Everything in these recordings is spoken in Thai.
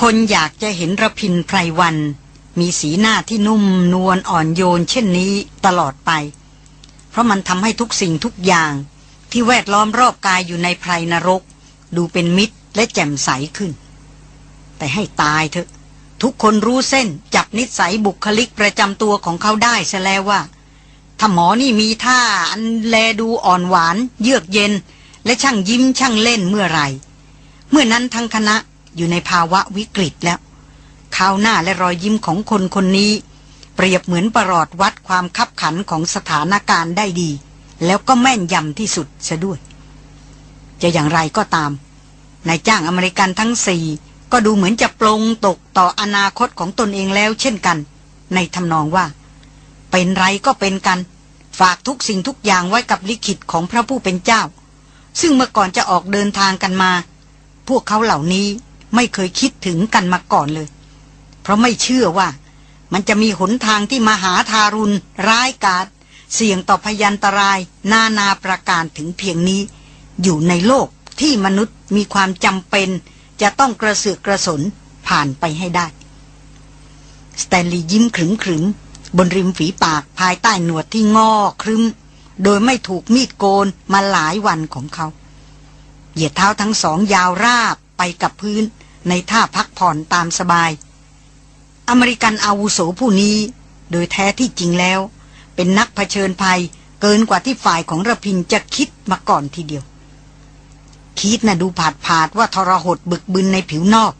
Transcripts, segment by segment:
คนอยากจะเห็นระพินไพรวัน มีสีหน้าที่นุ่มนวลอ่อนโยนเช่นนี้ตลอดไป เพราะมันทำให้ทุกสิ่งทุกอย่าง ที่แวดล้อมรอบกายอยู่ในไพรนรก ดูเป็นมิตรและแจ่มใสขึ้น แต่ให้ตายเถอะ ทุกคนรู้เส้นจับนิสัยบุคลิกประจำตัวของเขาได้ซะแล้วว่าถ้าหมอนี่มีท่าอันแลดูอ่อนหวาน เยือกเย็น และช่างยิ้มช่างเล่นเมื่อไหร่เมื่อนั้นทั้งคณะ อยู่ในภาวะวิกฤตแล้วข้าวหน้าและรอยยิ้มของคนคนนี้ เปรียบเหมือนประหลอดวัดความคับขันของสถานการณ์ได้ดี แล้วก็แม่นยำที่สุดซะด้วย จะอย่างไรก็ตามนายจ้างอเมริกันทั้งสี่ก็ดูเหมือนจะปลงตกต่ออนาคตของตนเองแล้วเช่นกัน ในทำนองว่า เป็นไรก็เป็นกัน ฝากทุกสิ่งทุกอย่างไว้กับลิขิตของพระผู้เป็นเจ้า ซึ่งเมื่อก่อนจะออกเดินทางกันมา พวกเขาเหล่านี้ ไม่เคยคิดถึงกันมาก่อนเลย เพราะไม่เชื่อว่า มันจะมีหนทางที่มหาทารุณ ร้ายกาจเสี่ยงต่อพยันตราย นานาประการถึงเพียงนี้ อยู่ในโลกที่มนุษย์มีความจำเป็น จะต้องกระเสือกกระสนผ่านไปให้ได้ สแตนลีย์ยิ้มขรึมขรึมบนริมฝีปากภายใต้หนวดที่งอครึมโดยไม่ถูกมีดโกนมาหลายวันของเขา เหยียดเท้าทั้งสองยาวราบไปกับพื้น ในท่าพักผ่อนตามสบาย อเมริกันอาวุโสผู้นี้ โดยแท้ที่จริงแล้ว เป็นนักเผชิญภัยเกินกว่าที่ฝ่ายของระพินจะคิดมาก่อนทีเดียว คิดนะ่ะดูผาดผาดว่าทรหดบึกบึนในผิวนอก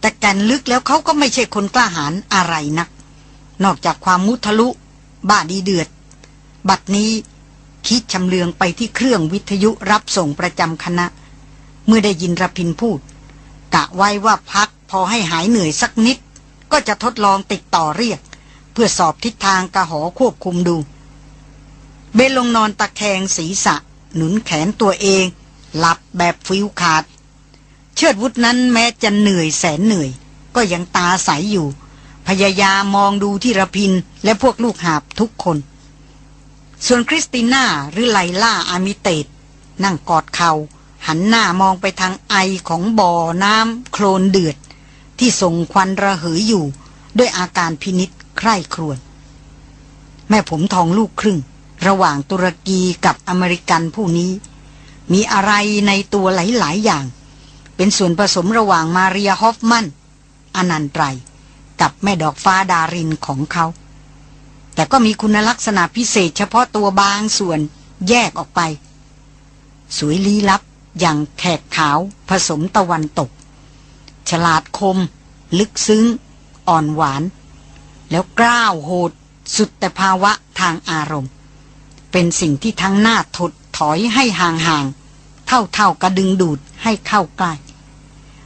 แต่แกนลึกแล้วเขาก็ไม่ใช่คนกล้าหาญอะไรนัก นอกจากความมุทะลุ บ้าดีเดือด บัดนี้คิดชำเลืองไปที่เครื่องวิทยุรับส่งประจำคณะ เมื่อได้ยินระพินพูด กะไว้ว่าพักพอให้หายเหนื่อยสักนิด ก็จะทดลองติดต่อเรียก เพื่อสอบทิศทางกระหอควบคุมดู เบลลงนอนตะแคงศีรษะ หนุนแขนตัวเอง หลับแบบฟิวขาด เชิดวุฒนั้นแม้จะเหนื่อยแสนเหนื่อย ก็ยังตาใสยอยู่ พยายามมองดูที่ระพินและพวกลูกหาบทุกคน ส่วนคริสติน่าหรือไลล่าอามิเตตนั่งกอดเขา่า หันหน้ามองไปทางไอของบ่อน้ำโคลนเดือด ที่ส่งควันระเหยอยู่ ด้วยอาการพินิษใคร่ครวญแม่ผมทองลูกครึ่ง ระหว่างตุรกีกับอเมริกันผู้นี้ มีอะไรในตัวหลาย ๆ อย่าง เป็นส่วนผสมระหว่างมาเรียฮอฟมันอนันตรายกับแม่ดอกฟ้าดารินของเขา แต่ก็มีคุณลักษณะพิเศษเฉพาะตัวบางส่วนแยกออกไป สวยลี้ลับ อย่างแขกขาวผสมตะวันตก ฉลาดคม ลึกซึ้ง อ่อนหวาน แล้วกล้าวโหด สุดแต่ภาวะทางอารมณ์ เป็นสิ่งที่ทั้งหน้าถดถอยให้ห่างๆ เท่าๆกระดึงดูดให้เข้าใกล้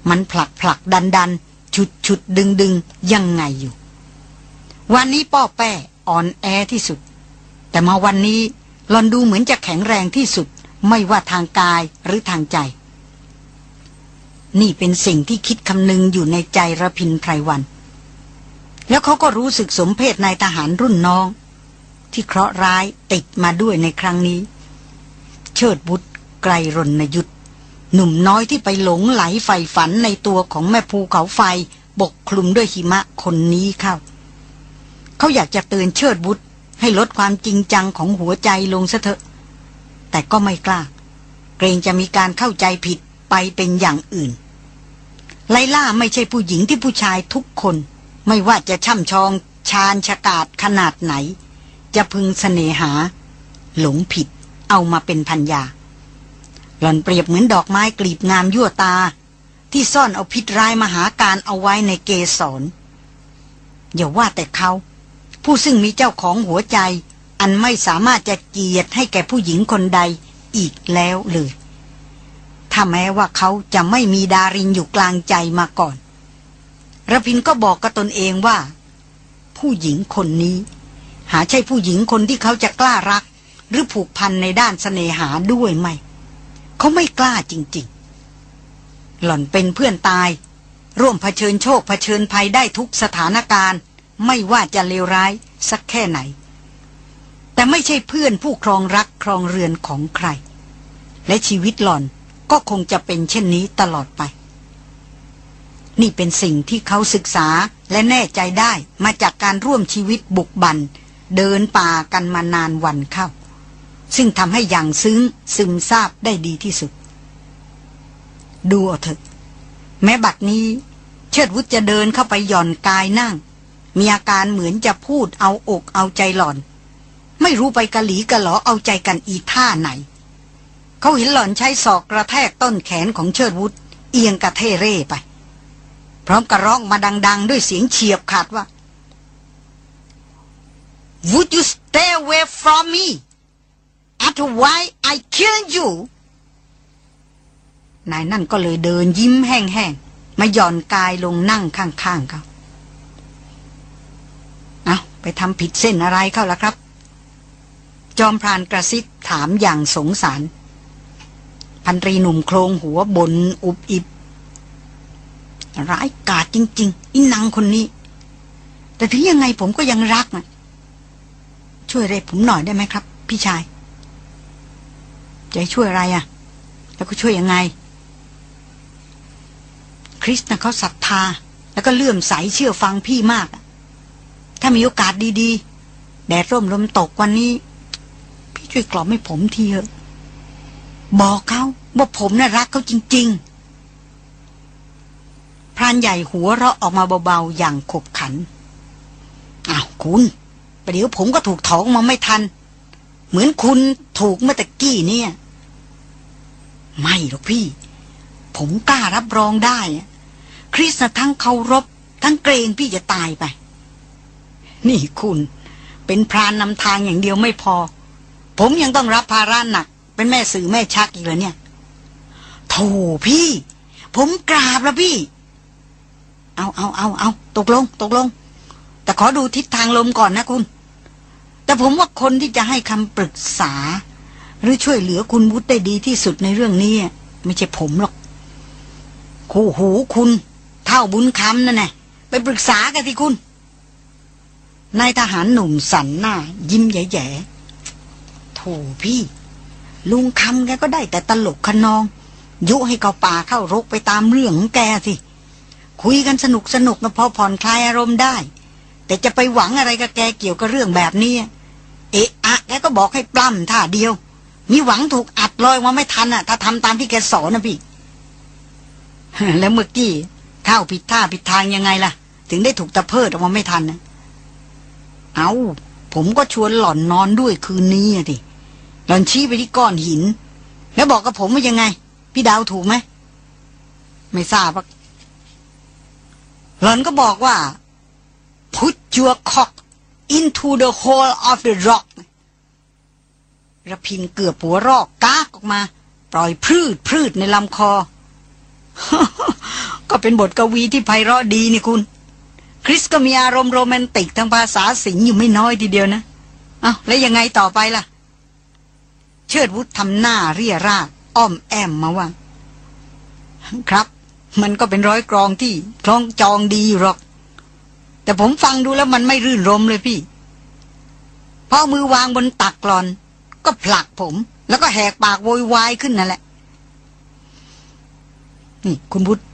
มันผลักผลักดันดันฉุดฉุดดึงดึงยังไงอยู่ วันนี้ป้อแป้อ่อนแอที่สุด แต่มาวันนี้ลอนดูเหมือนจะแข็งแรงที่สุด ไม่ว่าทางกายหรือทางใจ นี่เป็นสิ่งที่คิดคำนึงอยู่ในใจระพินไพรวัน แล้วเขาก็รู้สึกสมเพศนายทหารรุ่นน้อง ที่เคราะห์ร้ายติดมาด้วยในครั้งนี้ เชิดบุตรไกรรณยุทธหนุ่มน้อยที่ไปหลงไหลใฝ่ฝันในตัวของแม่ภูเขาไฟบกคลุมด้วยหิมะคนนี้เข้า เขาอยากจะเตือนเชิดบุตรให้ลดความจริงจังของหัวใจลงซะเถอะ แต่ก็ไม่กล้า เกรงจะมีการเข้าใจผิดไปเป็นอย่างอื่น ไลล่าไม่ใช่ผู้หญิงที่ผู้ชายทุกคน ไม่ว่าจะช่ำชองชาญฉกาดขนาดไหน จะพึงเสน่หา หลงผิดเอามาเป็นพันยา หล่อนเปรียบเหมือนดอกไม้กลีบงามยั่วตา ที่ซ่อนเอาพิษร้ายมหาการเอาไว้ในเกสรอย่าว่าแต่เขา ผู้ซึ่งมีเจ้าของหัวใจ อันไม่สามารถจะเกียรติให้แก่ผู้หญิงคนใดอีกแล้วเลย ถ้าแม้ว่าเขาจะไม่มีดารินอยู่กลางใจมาก่อนระพินก็บอกกับตนเองว่า ผู้หญิงคนนี้ หาใช่ผู้หญิงคนที่เขาจะกล้ารัก หรือผูกพันในด้านสเสน่หาด้วยไหม เขาไม่กล้าจริง ๆ หล่อนเป็นเพื่อนตาย ร่วมเผชิญโชคเผชิญภัยได้ทุกสถานการณ์ ไม่ว่าจะเลวร้ายสักแค่ไหน แต่ไม่ใช่เพื่อนผู้ครองรักครองเรือนของใคร และชีวิตหล่อนก็คงจะเป็นเช่นนี้ตลอดไป นี่เป็นสิ่งที่เขาศึกษาและแน่ใจได้มาจากการร่วมชีวิตบุกบัน เดินป่ากันมานานวันเข้า ซึ่งทำให้อย่างซึ้งซึมซาบได้ดีที่สุด ดูเอาเถอะ แม้บัดนี้ เชิดวุฒจะเดินเข้าไปหย่อนกายนั่ง มีอาการเหมือนจะพูดเอาอกเอาใจหล่อน ไม่รู้ไปกะหลีกะหลอเอาใจกันอีท่าไหน เขาเห็นหล่อนใช้ศอกกระแทกต้นแขนของเชิดวุฒเอียงกระเทเร่ไป พร้อมกระร้องมาดัง ๆ ด้วยเสียงเฉียบขาดว่า Would you stay away from me otherwise I kill you นายนั่นก็เลยเดินยิ้มแห้งๆ มาหย่อนกายลงนั่งข้างๆเขาเอาไปทำผิดเส้นอะไรเข้าล่ะครับ อมพรานกระซิบถามอย่างสงสาร พันตรีหนุ่มโครงหัวบนอุบอิบ ร้ายกาจจริง ๆ อินนางคนนี้ แต่ถึงยังไงผมก็ยังรักนะช่วยเรผมหน่อยได้ไหมครับ พี่ชาย จะช่วยอะไรอะ่ะ แล้วก็ช่วยยังไง คริสนะเขาศรัทธา แล้วก็เลื่อมใสเชื่อฟังพี่มาก ถ้ามีโอกาสดี ๆ แดดร่มลมตกวันนี้ ช่วยกล่อมให้ผมทีเถอะ บอกเขาว่าผมน่ะรักเขาจริง ๆ พรานใหญ่หัวเราะออกมาเบาๆ อย่างขบขัน อ้าวคุณประเดี๋ยวผมก็ถูกถองมาไม่ทัน เหมือนคุณถูกเมื่อตะกี้เนี่ย ไม่หรอกพี่ ผมกล้ารับรองได้ คริสทั้งเคารพ ทั้งเกรงพี่จะตายไป นี่คุณเป็นพรานนำทางอย่างเดียวไม่พอ ผมยังต้องรับภาระหนัก เป็นแม่สื่อแม่ชักอีกเลยเนี่ยโธ่พี่ ผมกราบแล้วพี่ เอาเอาเอาเอาตกลง ตกลง แต่ขอดูทิศทางลมก่อนนะคุณ แต่ผมว่าคนที่จะให้คำปรึกษา หรือช่วยเหลือคุณวุฒิได้ดีที่สุดในเรื่องนี้ไม่ใช่ผมหรอกคู่หูคุณ เท่าบุญคำนั่นแหละไปปรึกษากันที่คุณนายทหารหนุ่มสันหน้า ยิ้มแย่ๆ ถพี่ ลุงคำแกก็ได้แต่ตลกขนอง ยุให้เขาป่าเข้ารกไปตามเรื่องของแกสิ คุยกันสนุกสนุกนะพอผ่อนคลายอารมณ์ได้ แต่จะไปหวังอะไรกับแกเกี่ยวกับเรื่องแบบนี้ เอะอะแกก็บอกให้ปล้ำท่าเดียว มีหวังถูกอัดลอยมาไม่ทันอะ ถ้าทำตามที่แกสอนนะพี่ แล้วเมื่อกี้เข้าผิดท่าผิดทางยังไงล่ะ ถึงได้ถูกตะเพิดออกมาไม่ทันนะเอาผมก็ชวนหล่อนนอนด้วยคืนนี้อะดิ หล่อนชี้ไปที่ก้อนหิน แล้วบอกกับผมว่ายังไง พี่ดาวถูกไหม ไม่ทราบหรอกหล่อนก็บอกว่า put your cock into the hole of the rock ระพินเกือบหัวรอกกากออกมา ปล่อยพืดพืดในลำคอ ก็เป็นบทกวีที่ไพเราะดีนี่คุณ คริสก็มีอารมณ์โรแมนติกทางภาษาสิงอยู่ไม่น้อยทีเดียวนะเอา้าแล้วยังไงต่อไปล่ะ เชิดวุฒทำหน้าเรียราอ้อมแอมมาว่า ครับ มันก็เป็นร้อยกรองที่คล้องจองดีหรอก แต่ผมฟังดูแล้วมันไม่รื่นรมเลยพี่พอมือวางบนตักกลอน ก็ผลักผม แล้วก็แหกปากโวยวายขึ้นนั่นแหละ นี่ คุณบุตร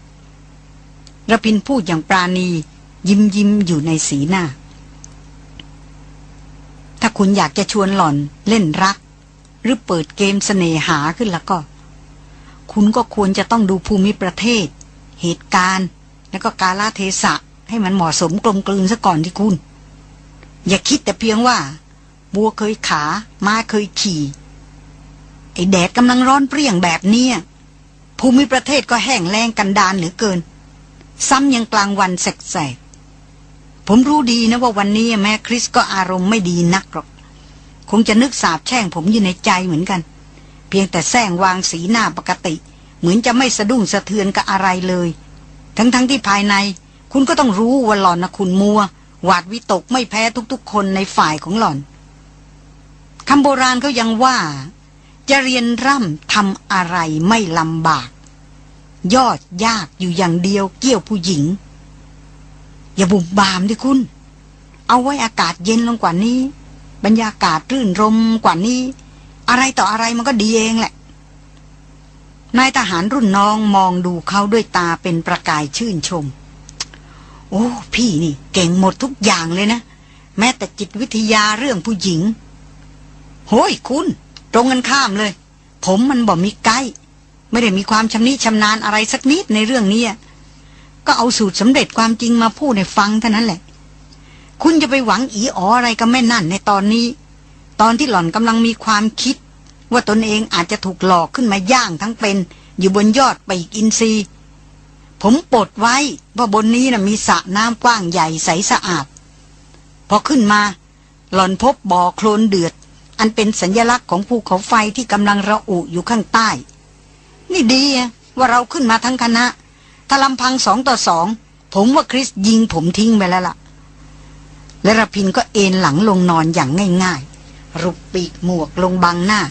ระพินพูดอย่างปราณี ยิ้มยิ้มอยู่ในสีหน้า ถ้าคุณอยากจะชวนหล่อนเล่นรัก หรือเปิดเกมสเสน่หาขึ้นแล้วก็ คุณก็ควรจะต้องดูภูมิประเทศ เหตุการณ์ แล้วก็กาลเทศะ ให้มันเหมาะสมกลมกลืนซะก่อนที่คุณ อย่าคิดแต่เพียงว่าบัวเคยขาม้าเคยขี่ไอแดดกำลังร้อนเปรี้ยงแบบเนี้ยภูมิประเทศก็แห้งแล้งกันดานเหลือเกิน ซ้ำยังกลางวันแสกๆผมรู้ดีนะว่าวันนี้แม่คริสก็อารมณ์ไม่ดีนักหรอก คงจะนึกสาบแช่งผมอยู่ในใจเหมือนกัน เพียงแต่แซงวางสีหน้าปกติ เหมือนจะไม่สะดุ้งสะเทือนกับอะไรเลย ทั้งๆทที่ภายใน คุณก็ต้องรู้ว่าหล่อนนะคุณมัว หวาดวิตกไม่แพ้ทุกๆ คนในฝ่ายของหล่อนคำโบราณเขายังว่า จะเรียนร่ำทำอะไรไม่ลำบาก ยอดยากอยู่อย่างเดียวเกี่ยวผู้หญิง อย่าบุ่มบามดิคุณ เอาไว้อากาศเย็นลงกว่านี้ บรรยากาศรื่นรมกว่านี้ อะไรต่ออะไรมันก็ดีเองแหละ นายทหารรุ่นน้องมองดูเขาด้วยตาเป็นประกายชื่นชม โอ้ พี่นี่ เก่งหมดทุกอย่างเลยนะ แม้แต่จิตวิทยาเรื่องผู้หญิง โห้ยคุณ ตรงกันข้ามเลย ผมมันบอกมีไกด์ไม่ได้มีความชำนิชำนาญอะไรสักนิดในเรื่องนี้ก็เอาสูตรสำเร็จความจริงมาพูดในฟังเท่านั้นแหละ คุณจะไปหวังอีอ๋ออะไรกับแม่นั่นในตอนนี้ ตอนที่หล่อนกำลังมีความคิด ว่าตนเองอาจจะถูกหลอกขึ้นมาย่างทั้งเป็น อยู่บนยอดไปอีกอินซีผมปดไว้ว่าบนนี้นะมีสระน้ำกว้างใหญ่ใสสะอาด พอขึ้นมา หล่อนพบบ่อโคลนเดือด อันเป็นสัญญลักษณ์ของภูเขาไฟที่กำลังระอุอยู่ข้างใต้ นี่ดีว่าเราขึ้นมาทั้งคณะถ้าลำพังสองต่อสอง ผมว่าคริสยิงผมทิ้งไปแล้วล่ะ และรพินก็เอนหลังลงนอนอย่างง่ายๆ รุปปีกหมวกลงบังหน้า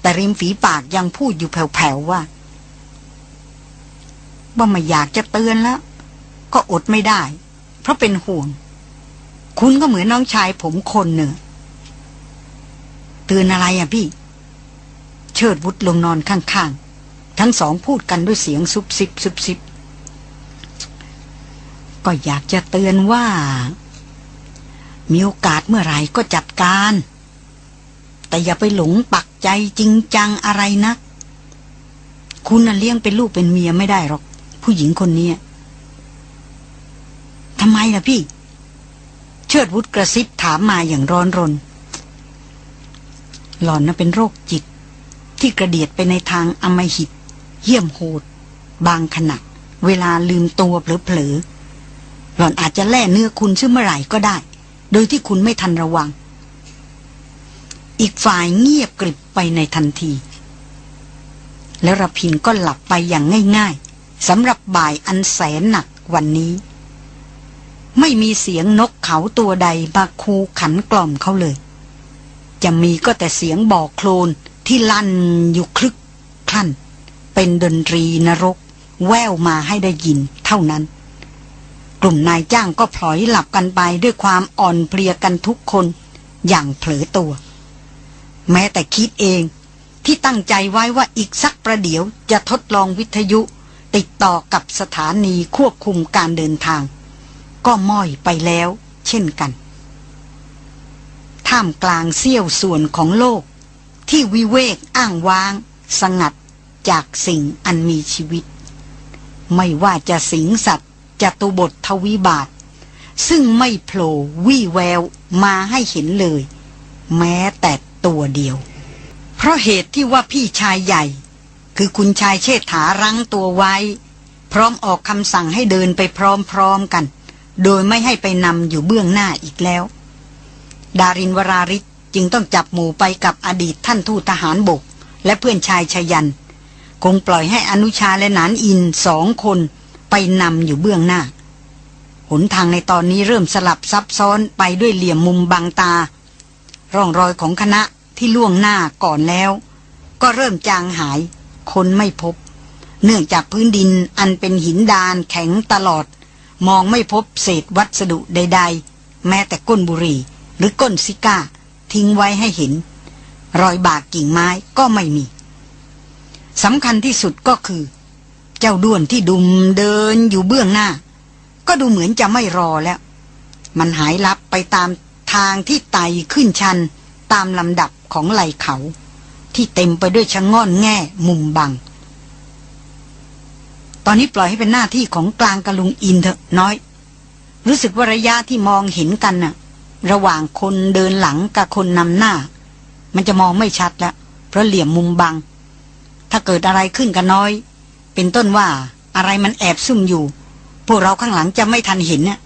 แต่ริมฝีปากยังพูดอยู่แผ่วๆว่าว่าไม่อยากจะเตือนแล้ว ก็อดไม่ได้ เพราะเป็นห่วง คุณก็เหมือนน้องชายผมคนหนึ่ง เตือนอะไรอะพี่ เชิดวุฒลงนอนข้างๆ ทั้งสองพูดกันด้วยเสียงซุบซิบซุบซิบก็อยากจะเตือนว่า มีโอกาสเมื่อไหร่ก็จัดการ แต่อย่าไปหลงปักใจจริงจังอะไรนะคุณน่ะเลี้ยงเป็นลูกเป็นเมียไม่ได้หรอก ผู้หญิงคนนี้ทำไมล่ะพี่ เชิดวุฒกระซิบถามมาอย่างร้อนรน หล่อนน่ะเป็นโรคจิต ที่กระเดียดไปในทางอมหิต เยี่ยมโหด บางขณะเวลาลืมตัวเผลอๆหล่อนอาจจะแล่เนื้อคุณซึ่งเมื่อไหร่ก็ได้ โดยที่คุณไม่ทันระวัง อีกฝ่ายเงียบกริบไปในทันที แล้วรพินก็หลับไปอย่างง่ายๆสำหรับบ่ายอันแสนหนักวันนี้ ไม่มีเสียงนกเขาตัวใดมาคูขันกล่อมเขาเลย จะมีก็แต่เสียงบอโคลนที่ลั่นอยู่คลึกคลั่น เป็นดนตรีนรก แววมาให้ได้ยินเท่านั้น กลุ่มนายจ้างก็พลอยหลับกันไปด้วยความอ่อนเพลียกันทุกคน อย่างเผลอตัว แม้แต่คิดเองที่ตั้งใจไว้ว่าอีกสักประเดี๋ยวจะทดลองวิทยุ ติดต่อกับสถานีควบคุมการเดินทาง ก็ม้อยไปแล้ว เช่นกัน ท่ามกลางเสี้ยวส่วนของโลก ที่วิเวกอ้างว้าง สงัดจากสิ่งอันมีชีวิต ไม่ว่าจะสิงสัตว์ จะตุบททวิบาท ซึ่งไม่โผล่วี่แววมาให้เห็นเลย แม้แต่ตัวเดียว เพราะเหตุที่ว่าพี่ชายใหญ่ คือคุณชายเชษฐารั้งตัวไว้ พร้อมออกคำสั่งให้เดินไปพร้อมๆกัน โดยไม่ให้ไปนำอยู่เบื้องหน้าอีกแล้ว ดารินวราริศจึงต้องจับหมู่ไปกับอดีตท่านทูตทหารบก และเพื่อนชายชยัน คงปล่อยให้อนุชาและนานอินสองคน ไปนำอยู่เบื้องหน้า หนทางในตอนนี้เริ่มสลับซับซ้อนไปด้วยเหลี่ยมมุมบางตา ร่องรอยของคณะที่ล่วงหน้าก่อนแล้ว ก็เริ่มจางหายคนไม่พบ เนื่องจากพื้นดินอันเป็นหินดานแข็งตลอด มองไม่พบเศษวัสดุใด ๆ แม้แต่ก้นบุหรี่หรือก้นซิก้า ทิ้งไว้ให้เห็น รอยบากกิ่งไม้ก็ไม่มีสำคัญที่สุดก็คือ เจ้าด้วนที่ดุมเดินอยู่เบื้องหน้า ก็ดูเหมือนจะไม่รอแล้ว มันหายลับไปตามทางที่ไต่ขึ้นชันตามลำดับของไหลเขา ที่เต็มไปด้วยชะง่อนแง่มุมบัง ตอนนี้ปล่อยให้เป็นหน้าที่ของกลางกะลุงอินเถอะน้อย รู้สึกว่าระยะที่มองเห็นกันน่ะ ระหว่างคนเดินหลังกับคนนำหน้า มันจะมองไม่ชัดแล้วเพราะเหลี่ยมมุมบัง ถ้าเกิดอะไรขึ้นกันน้อย เป็นต้นว่าอะไรมันแอบซุ่มอยู่ พวกเราข้างหลังจะไม่ทันเห็นน่ะ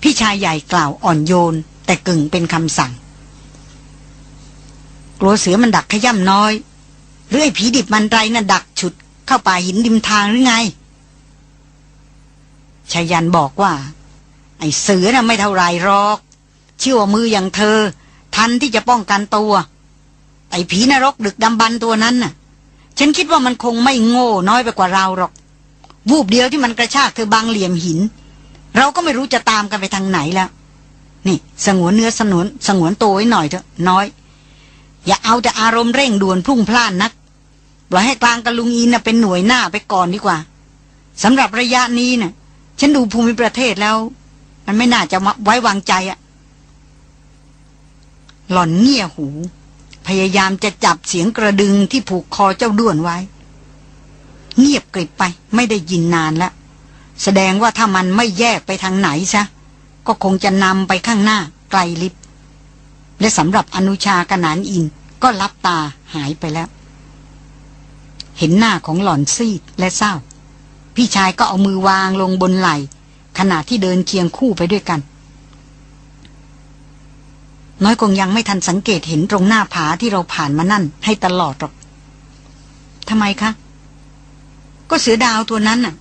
พี่ชายใหญ่กล่าวอ่อนโยน แต่กึ่งเป็นคำสั่ง กลัวเสือมันดักขย่ำน้อยหรือไอ้ผีดิบมันไรน่ะดักฉุด เข้าป่าหินริมทางหรือไงชายันบอกว่า ไอ้เสือน่ะไม่เท่าไรหรอกเชื่อมืออย่างเธอ ทันที่จะป้องกันตัว ไอ้ผีนรกดึกดำบันตัวนั้นน่ะ ฉันคิดว่ามันคงไม่โง่น้อยไปกว่าเราหรอก วูบเดียวที่มันกระชากเธอบางเหลี่ยมหิน เราก็ไม่รู้จะตามกันไปทางไหนแล้ว นี่สงวนเนื้อสนวนสงวนตัวไว้หน่อยเถอะน้อย อย่าเอาแต่อารมณ์เร่งด่วนพุ่งพล่านนักปล่อยให้กลางกับลุงอินนะเป็นหน่วยหน้าไปก่อนดีกว่าสำหรับระยะนี้นะ่ะ ฉันดูภูมิประเทศแล้ว มันไม่น่าจะไว้วางใจอะหล่อนเงี่ยหู พยายามจะจับเสียงกระดึงที่ผูกคอเจ้าด้วนไว้ เงียบกริบไปไม่ได้ยินนานแล้ว แสดงว่าถ้ามันไม่แยกไปทางไหนซะ ก็คงจะนำไปข้างหน้าไกลลิบ และสำหรับอนุชากนานอินก็ลับตาหายไปแล้ว เห็นหน้าของหล่อนซีดและเศร้า พี่ชายก็เอามือวางลงบนไหล่ขณะที่เดินเคียงคู่ไปด้วยกัน น้อยคงยังไม่ทันสังเกตเห็นตรงหน้าผาที่เราผ่านมานั่น ให้ตลอดหรอกทำไมคะ ก็เสือดาวตัวนั้นน่ะ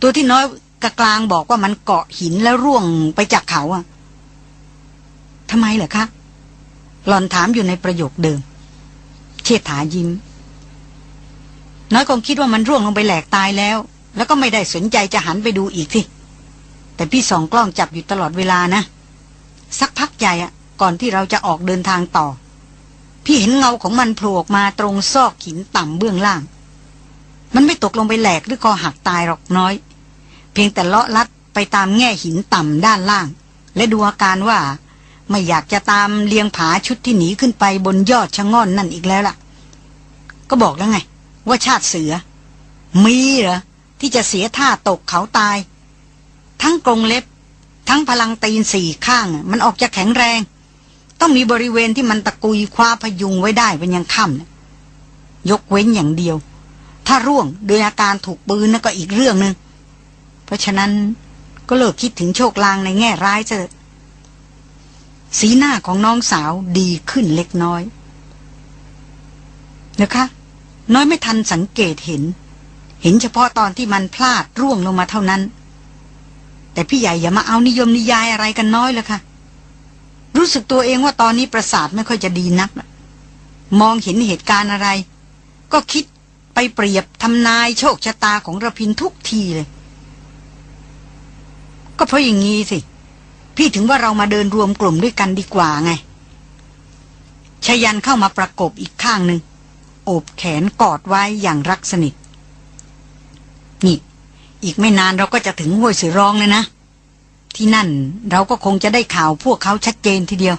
ตัวที่น้อยกะกลางบอกว่ามันเกาะหินแล้วร่วงไปจากเขาอะทำไมเหรอคะ หลอนถามอยู่ในประโยคเดิม เชษฐายิ้ม น้อยคงคิดว่ามันร่วงลงไปแหลกตายแล้ว แล้วก็ไม่ได้สนใจจะหันไปดูอีกสิแต่พี่สองกล้องจับอยู่ตลอดเวลานะ สักพักใหญ่อะ ก่อนที่เราจะออกเดินทางต่อ พี่เห็นเงาของมันโผล่ออกมาตรงซอกหินต่ำเบื้องล่าง มันไม่ตกลงไปแหลกหรือคอหักตายหรอกน้อย เพียงแต่เลาะลัดไปตามแง่หินต่ำด้านล่าง และดูอาการว่า ไม่อยากจะตามเลียงผาชุดที่หนีขึ้นไปบนยอดชะง่อนนั่นอีกแล้วล่ะ ก็บอกแล้วไง ว่าชาติเสือ มีเหรอที่จะเสียท่าตกเขาตาย ทั้งกรงเล็บ ทั้งพลังตีนสี่ข้าง มันออกจะแข็งแรง ต้องมีบริเวณที่มันตะกุยคว้าพยุงไว้ได้เป็นยังค่ำยกเว้นอย่างเดียว ถ้าร่วงโดยอาการถูกปืนนั่นก็อีกเรื่องหนึง่งเพราะฉะนั้นก็เลิกคิดถึงโชคลางในแง่ร้ายเถอะสีหน้าของน้องสาวดีขึ้นเล็กน้อยนะคะน้อยไม่ทันสังเกตเห็น เห็นเฉพาะตอนที่มันพลาดร่วงลงมาเท่านั้น แต่พี่ใหญ่อย่ามาเอานิยมนิยายอะไรกันน้อยเลยค่ะ รู้สึกตัวเองว่าตอนนี้ประสาทไม่ค่อยจะดีนัก มองเห็นเหตุการณ์อะไร ก็คิดไปเปรียบทำนายโชคชะตาของระพินทุกทีเลย ก็เพราะอย่างงี้สิ พี่ถึงว่าเรามาเดินรวมกลุ่มด้วยกันดีกว่าไงชยันเข้ามาประกบอีกข้างหนึ่งโอบแขนกอดไว้อย่างรักสนิท นี่ อีกไม่นานเราก็จะถึงห้วยสือร้องเลยนะ ที่นั่นเราก็คงจะได้ข่าวพวกเขาชัดเจนทีเดียว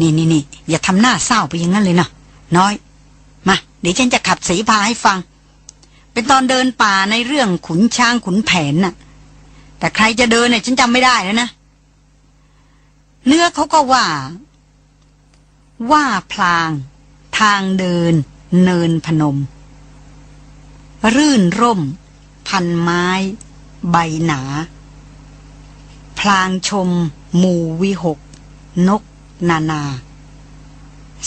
นี่นี่นี่อย่าทำหน้าเศร้าไปอย่างนั้นเลยนะน้อย มา เดี๋ยวฉันจะขับสีพาให้ฟัง เป็นตอนเดินป่าในเรื่องขุนช้างขุนแผนน่ะ แต่ใครจะเดินเนี่ยฉันจำไม่ได้แล้วนะ เนื้อเขาก็ว่า ว่าพลาง ทางเดิน เนินพนม รื่นร่ม พันไม้ ใบหนา พลางชม หมู่วิหก นก นานา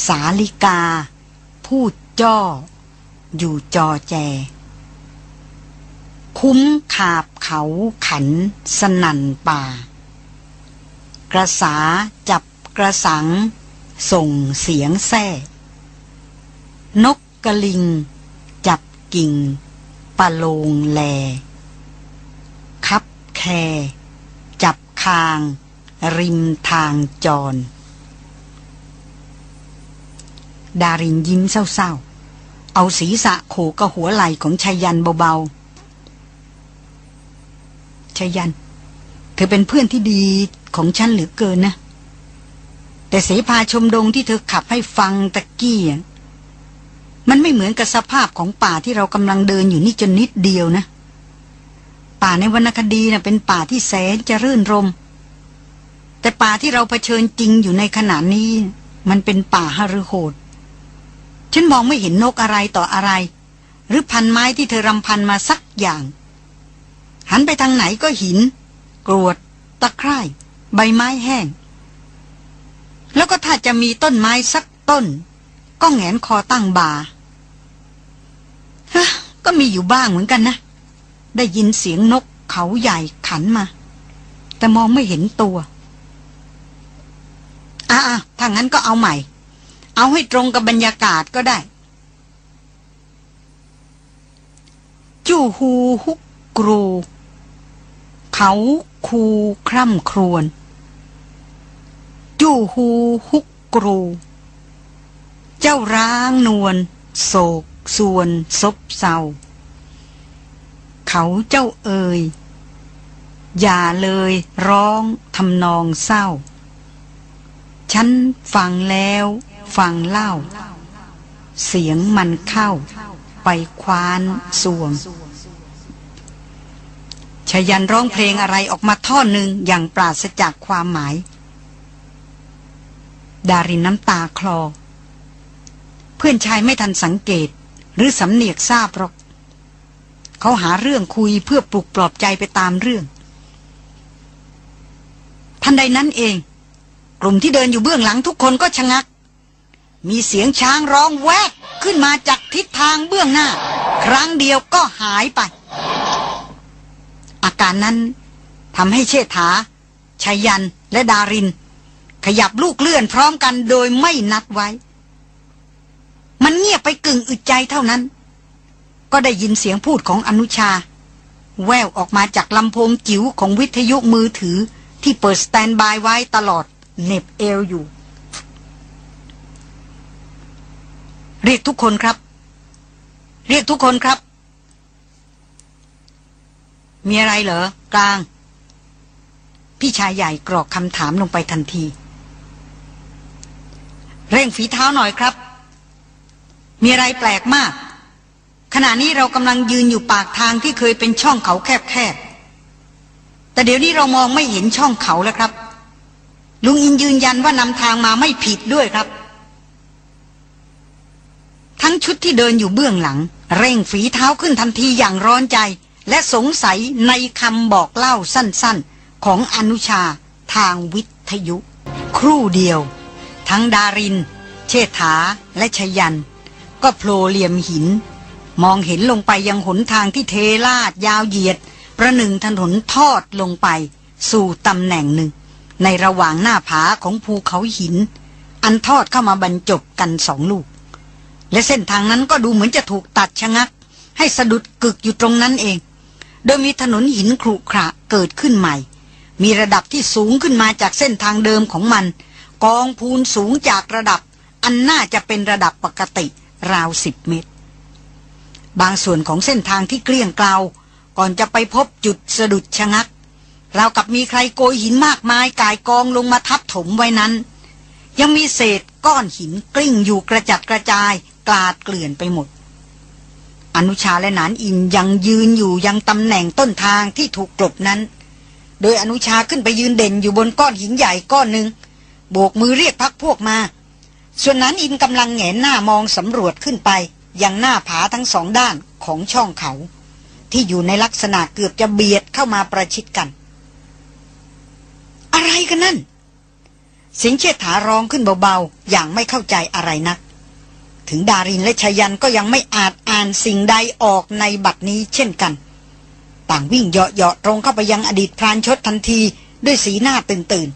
สาลิกา พูดจ้อ อยู่จอแจ คุ้มขาบเขาขันสนั่นป่า กระสาจับกระสัง ส่งเสียงแซ่ นกกระลิง จับกิ่งปะโลงแล คับแค คาง ริมทางจร ดารินยิ้มเศร้าๆ เอาศีรษะโขกกับหัวไหล่ของชายันเบาๆชายัน เธอเป็นเพื่อนที่ดีของฉันเหลือเกินนะ แต่เสพาชมดงที่เธอขับให้ฟังตะกี้มันไม่เหมือนกับสภาพของป่าที่เรากำลังเดินอยู่นี่จนนิดเดียวนะ ป่าในวรรณคดีนะ่ะเป็นป่าที่แสนจะรื่นรม แต่ป่าที่เราเผชิญจริงอยู่ในขณะนี้ มันเป็นป่าฮารุโหด ฉันมองไม่เห็นนกอะไรต่ออะไร หรือพันไม้ที่เธอรำพันมาสักอย่าง หันไปทางไหนก็หิน กรวด ตะไคร่ใบไม้แห้ง แล้วก็ถ้าจะมีต้นไม้สักต้น ก็แงนคอตั้งบาฮะก็มีอยู่บ้างเหมือนกันนะ ได้ยินเสียงนกเขาใหญ่ขันมา แต่มองไม่เห็นตัวอะถ้างั้นก็เอาใหม่ เอาให้ตรงกับบรรยากาศก็ได้ จู้ฮูฮุกกรู เขาคูคร่ำครวญจู้ฮูฮุกกรู เจ้าร้างนวลโศกส่วนซบเศร้า เขาเจ้าเอ่ยอย่าเลยร้องทำนองเศร้า ฉันฟังแล้วฟังเล่า เสียงมันเข้า ไปควานสวงชยันร้องเพลงอะไรออกมาท่อนหนึ่งอย่างปราศจากความหมาย ดารินน้ำตาคลอ เพื่อนชายไม่ทันสังเกตหรือสำเนียกทราบหรอก เขาหาเรื่องคุยเพื่อปลุกปลอบใจไปตามเรื่อง ทันใดนั้นเอง กลุ่มที่เดินอยู่เบื้องหลังทุกคนก็ชะงัก มีเสียงช้างร้องแวกขึ้นมาจากทิศทางเบื้องหน้า ครั้งเดียวก็หายไป อาการนั้นทำให้เชษฐาชายันและดาริน ขยับลูกเลื่อนพร้อมกันโดยไม่นัดไว้ มันเงียบไปกึ่งอึดใจเท่านั้น ก็ได้ยินเสียงพูดของอนุชา แววออกมาจากลำโพงจิ๋วของวิทยุมือถือที่เปิดสแตนบายไว้ตลอดเน็บเอวอยู่ เรียกทุกคนครับ เรียกทุกคนครับ มีอะไรเหรอ กลาง พี่ชายใหญ่กรอกคำถามลงไปทันที เร่งฝีเท้าหน่อยครับ มีอะไรแปลกมาก ขณะนี้เรากำลังยืนอยู่ปากทางที่เคยเป็นช่องเขาแคบๆ แต่เดี๋ยวนี้เรามองไม่เห็นช่องเขาแล้วครับ ลุงอินยืนยันว่านำทางมาไม่ผิดด้วยครับ ทั้งชุดที่เดินอยู่เบื้องหลัง เร่งฝีเท้าขึ้นทันทีอย่างร้อนใจ และสงสัยในคำบอกเล่าสั้นๆ ของอนุชาทางวิทยุ ครู่เดียว ทั้งดาริน เชษฐาและชยัน ก็โผล่เหลี่ยมหิน มองเห็นลงไปยังหนทางที่เทลาดยาวเหยียด ประหนึ่งถนนทอดลงไป สู่ตำแหน่งหนึ่ง ในระหว่างหน้าผาของภูเขาหิน อันทอดเข้ามาบรรจบกันสองลูก และเส้นทางนั้นก็ดูเหมือนจะถูกตัดชะงัก ให้สะดุดกึกอยู่ตรงนั้นเอง โดยมีถนนหินครุขระเกิดขึ้นใหม่ มีระดับที่สูงขึ้นมาจากเส้นทางเดิมของมัน กองพูนสูงจากระดับ อันน่าจะเป็นระดับปกติราวสิบเมตร บางส่วนของเส้นทางที่เกลี้ยงเกลาก่อนจะไปพบจุดสะดุดชะงักเรากับมีใครโกยหินมากมายกายกองลงมาทับถมไว้นั้น ยังมีเศษก้อนหินกลิ้งอยู่กระจัดกระจายกลาดเกลื่อนไปหมด อนุชาและนานอินยังยืนอยู่ยังตำแหน่งต้นทางที่ถูกกลบนั้น โดยอนุชาขึ้นไปยืนเด่นอยู่บนก้อนหินใหญ่ก้อนหนึ่งโบกมือเรียกพักพวกมา ส่วนนั้นอินกำลังแงนหน้ามองสำรวจขึ้นไป ยังหน้าผาทั้งสองด้านของช่องเขา ที่อยู่ในลักษณะเกือบจะเบียดเข้ามาประชิดกัน อะไรกันนั่นสียงเชษฐาร้องขึ้นเบาๆ อย่างไม่เข้าใจอะไรนัก ถึงดารินและชยันก็ยังไม่อาจอ่านสิ่งใดออกในบัดนี้เช่นกัน ต่างวิ่งเหาะๆตรงเข้าไปยังอดีตพรานชดทันทีด้วยสีหน้าตื่นตื่น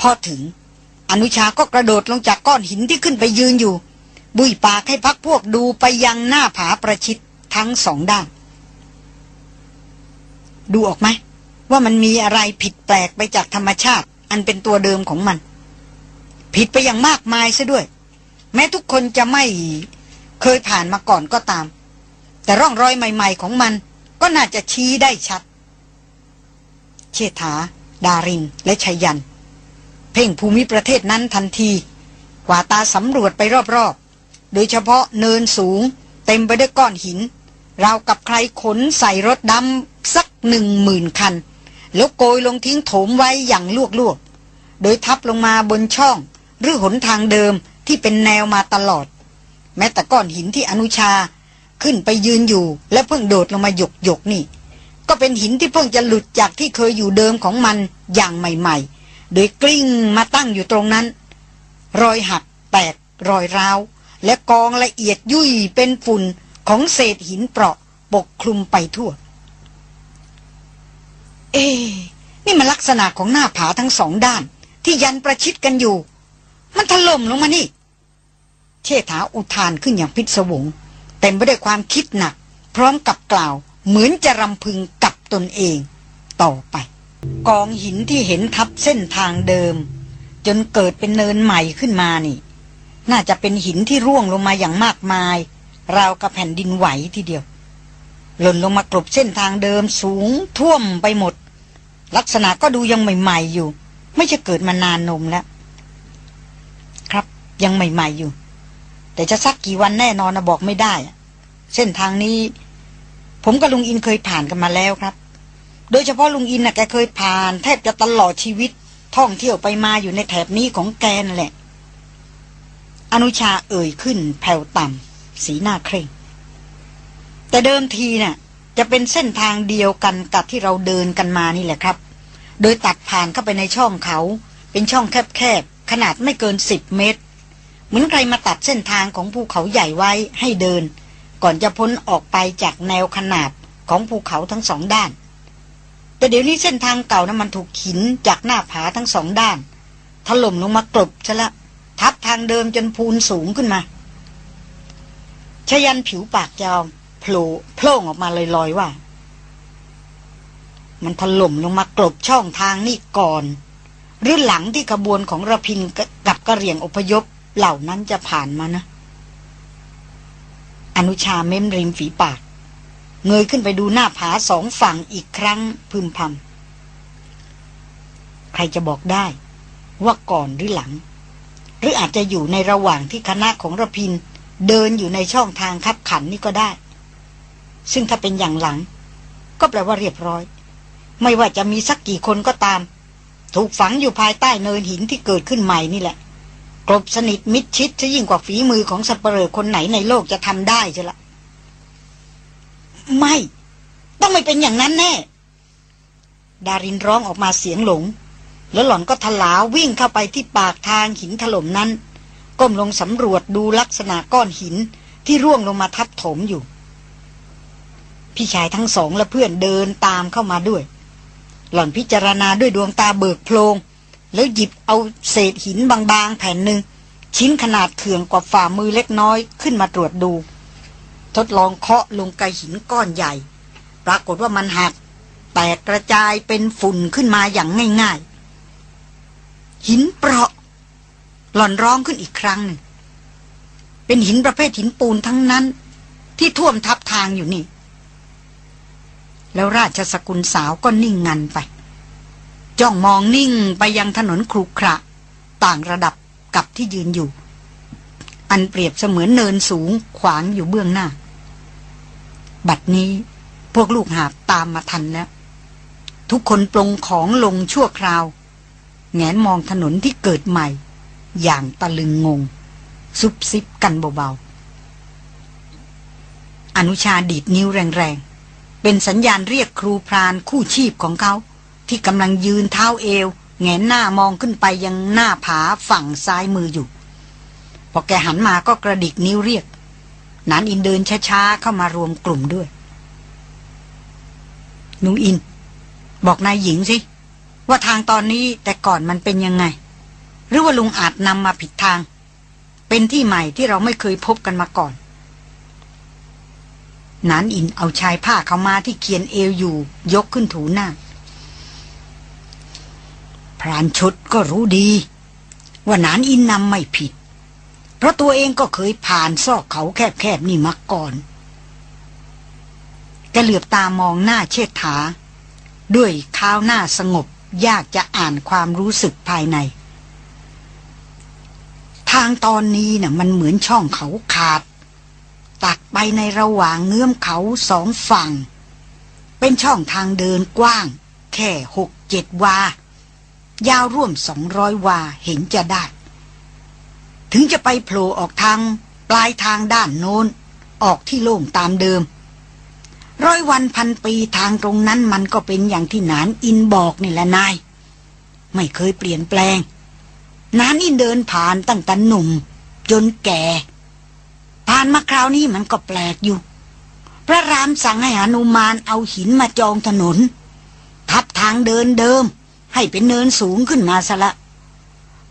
พอถึงอนุชาก็กระโดดลงจากก้อนหินที่ขึ้นไปยืนอยู่ บุยปากให้พักพวกดูไปยังหน้าผาประชิดทั้งสองด้าน ดูออกไหม ว่ามันมีอะไรผิดแปลกไปจากธรรมชาติ อันเป็นตัวเดิมของมัน ผิดไปอย่างมากมายซะด้วย แม้ทุกคนจะไม่เคยผ่านมาก่อนก็ตาม แต่ร่องรอยใหม่ ๆของมัน ก็น่าจะชี้ได้ชัด เชษฐา ดาริน และชัยยัน เพ่งภูมิประเทศนั้นทันทีกว่าตาสำรวจไปรอบ โดยเฉพาะเนินสูง เต็มไปด้วยก้อนหินราวกับใครขนใส่รถดำสักหนึ่งหมื่นคัน แล้วโกยลงทิ้งโถมไว้อย่างลวกๆ โดยทับลงมาบนช่อง หรือหนทางเดิมที่เป็นแนวมาตลอด แม้แต่ก้อนหินที่อนุชาขึ้นไปยืนอยู่และเพิ่งโดดลงมาหยกหยกนี่ ก็เป็นหินที่เพิ่งจะหลุดจากที่เคยอยู่เดิมของมันอย่างใหม่ ๆ โดยกลิ้งมาตั้งอยู่ตรงนั้น รอยหักแตกรอยร้าว และกองละเอียดยุ่ยเป็นฝุ่นของเศษหินเปราะปกคลุมไปทั่ว เอ๊นี่มันลักษณะของหน้าผาทั้งสองด้าน ที่ยันประชิดกันอยู่ มันถล่มลงมานี่ เชษฐาอุทานขึ้นอย่างพิศวงเต็มไปด้วยความคิดหนัก พร้อมกับกล่าว เหมือนจะรำพึงกับตนเอง ต่อไป กองหินที่เห็นทับเส้นทางเดิม จนเกิดเป็นเนินใหม่ขึ้นมานี่ น่าจะเป็นหินที่ร่วงลงมาอย่างมากมาย ราวกับแผ่นดินไหวทีเดียว หล่นลงมากลบเส้นทางเดิมสูงท่วมไปหมด ลักษณะก็ดูยังใหม่ ๆอยู่ ไม่ใช่เกิดมานานนมแล้ว ครับยังใหม่ ๆอยู่ แต่จะสักกี่วันแน่นอนนะบอกไม่ได้ เส้นทางนี้ ผมกับลุงอินเคยผ่านกันมาแล้วครับ โดยเฉพาะลุงอินนะ่ะแกเคยผ่าน แทบจะตลอดชีวิตท่องเที่ยวไปมาอยู่ในแถบนี้ของแกนแหละ อนุชาเอ่ยขึ้นแผ่วต่ำสีหน้าเคร่ง แต่เดิมทีน่ะจะเป็นเส้นทางเดียวกันกับที่เราเดินกันมานี่แหละครับ โดยตัดผ่านเข้าไปในช่องเขา เป็นช่องแคบๆ ขนาดไม่เกินสิบเมตร เหมือนใครมาตัดเส้นทางของภูเขาใหญ่ไว้ให้เดิน ก่อนจะพ้นออกไปจากแนวขนาดของภูเขาทั้งสองด้าน แต่เดี๋ยวนี้เส้นทางเก่านะั้นมันถูกหินจากหน้าผาทั้งสองด้าน ถล่มลงมากลบซะละ ทับทางเดิมจนพูนสูงขึ้นมาชยันผิวปากยาวโผล่โผล่ออกมาลอยๆว่า มันถล่มลงมากลบช่องทางนี่ก่อน หรือหลังที่ขบวนของระพินกับกระเหรี่ยงอพยพเหล่านั้นจะผ่านมานะ อนุชาเม้มริมฝีปาก เงยขึ้นไปดูหน้าผาสองฝั่งอีกครั้งพึมพำใครจะบอกได้ว่าก่อนหรือหลัง หรืออาจจะอยู่ในระหว่างที่คณะของระพิน เดินอยู่ในช่องทางคับขันนี่ก็ได้ ซึ่งถ้าเป็นอย่างหลัง ก็แปลว่าเรียบร้อย ไม่ว่าจะมีสักกี่คนก็ตาม ถูกฝังอยู่ภายใต้เนินหินที่เกิดขึ้นใหม่นี่แหละกลบสนิทมิดชิดจะยิ่งกว่าฝีมือของสัปเหร่อคนไหนในโลกจะทำได้จะละไม่ ต้องไม่เป็นอย่างนั้นแน่ ดารินร้องออกมาเสียงหลง แล้วหล่อนก็ทลาวิ่งเข้าไปที่ปากทางหินถล่มนั้น ก้มลงสำรวจดูลักษณะก้อนหินที่ร่วงลงมาทับถมอยู่ พี่ชายทั้งสองและเพื่อนเดินตามเข้ามาด้วย หล่อนพิจารณาด้วยดวงตาเบิกโพลง แล้วหยิบเอาเศษหินบางๆแผ่นหนึ่ง ชิ้นขนาดเขื่องกว่าฝ่ามือเล็กน้อยขึ้นมาตรวจดู ทดลองเคาะลงกระหินก้อนใหญ่ ปรากฏว่ามันหักแตกกระจายเป็นฝุ่นขึ้นมาอย่างง่ายๆ หินเปราะ หล่อนร้องขึ้นอีกครั้งหนึ่ง เป็นหินประเภทหินปูนทั้งนั้น ที่ท่วมทับทางอยู่นี่ แล้วราชสกุลสาวก็นิ่งงันไป จ้องมองนิ่งไปยังถนนครุขระต่างระดับกับที่ยืนอยู่ อันเปรียบเสมือนเนินสูงขวางอยู่เบื้องหน้า บัดนี้พวกลูกหาบตามมาทันแล้ว ทุกคนปลงของลงชั่วคราว แงนมองถนนที่เกิดใหม่ อย่างตะลึงงง ซุบซิบกันเบาๆ อนุชาดีดนิ้วแรงๆ เป็นสัญญาณเรียกครูพรานคู่ชีพของเขา ที่กำลังยืนเท้าเอว แงนหน้ามองขึ้นไปยังหน้าผาฝั่งซ้ายมืออยู่ พอแกหันมาก็กระดิกนิ้วเรียกนานอินเดินช้าๆเข้ามารวมกลุ่มด้วยนุงอิน บอกนายหญิงสิ ว่าทางตอนนี้แต่ก่อนมันเป็นยังไง หรือว่าลุงอาจนำมาผิดทาง เป็นที่ใหม่ที่เราไม่เคยพบกันมาก่อนนานอินเอาชายผ้าเขามาที่เคียนเอวอยู่ ยกขึ้นถูหน้า พรานชดก็รู้ดี ว่านานอินนำไม่ผิด เพราะตัวเองก็เคยผ่านซอกเขาแคบๆนี่มาก่อนกระเหลือบตามองหน้าเชิดถา ด้วยข้าวหน้าสงบ ยากจะอ่านความรู้สึกภายใน ทางตอนนี้นะ่ะมันเหมือนช่องเขาขาด ตัดไปในระหว่างเงื้อมเขาสองฝั่ง เป็นช่องทางเดินกว้าง แค่หกเจ็ดวา ยาวร่วมสองร้อยวาเห็นจะได้ ถึงจะไปโผล่ออกทางปลายทางด้านโน้น ออกที่โล่งตามเดิม ร้อยวันพันปีทางตรงนั้นมันก็เป็นอย่างที่นานอินบอกนี่แหละนาย ไม่เคยเปลี่ยนแปลง นานอินเดินผ่านตั้งแต่หนุ่ม จนแก่ ผ่านมาคราวนี้มันก็แปลกอยู่ พระรามสั่งให้หนุมานเอาหินมาจองถนน ทับทางเดินเดิม ให้เป็นเนินสูงขึ้นมาซะละ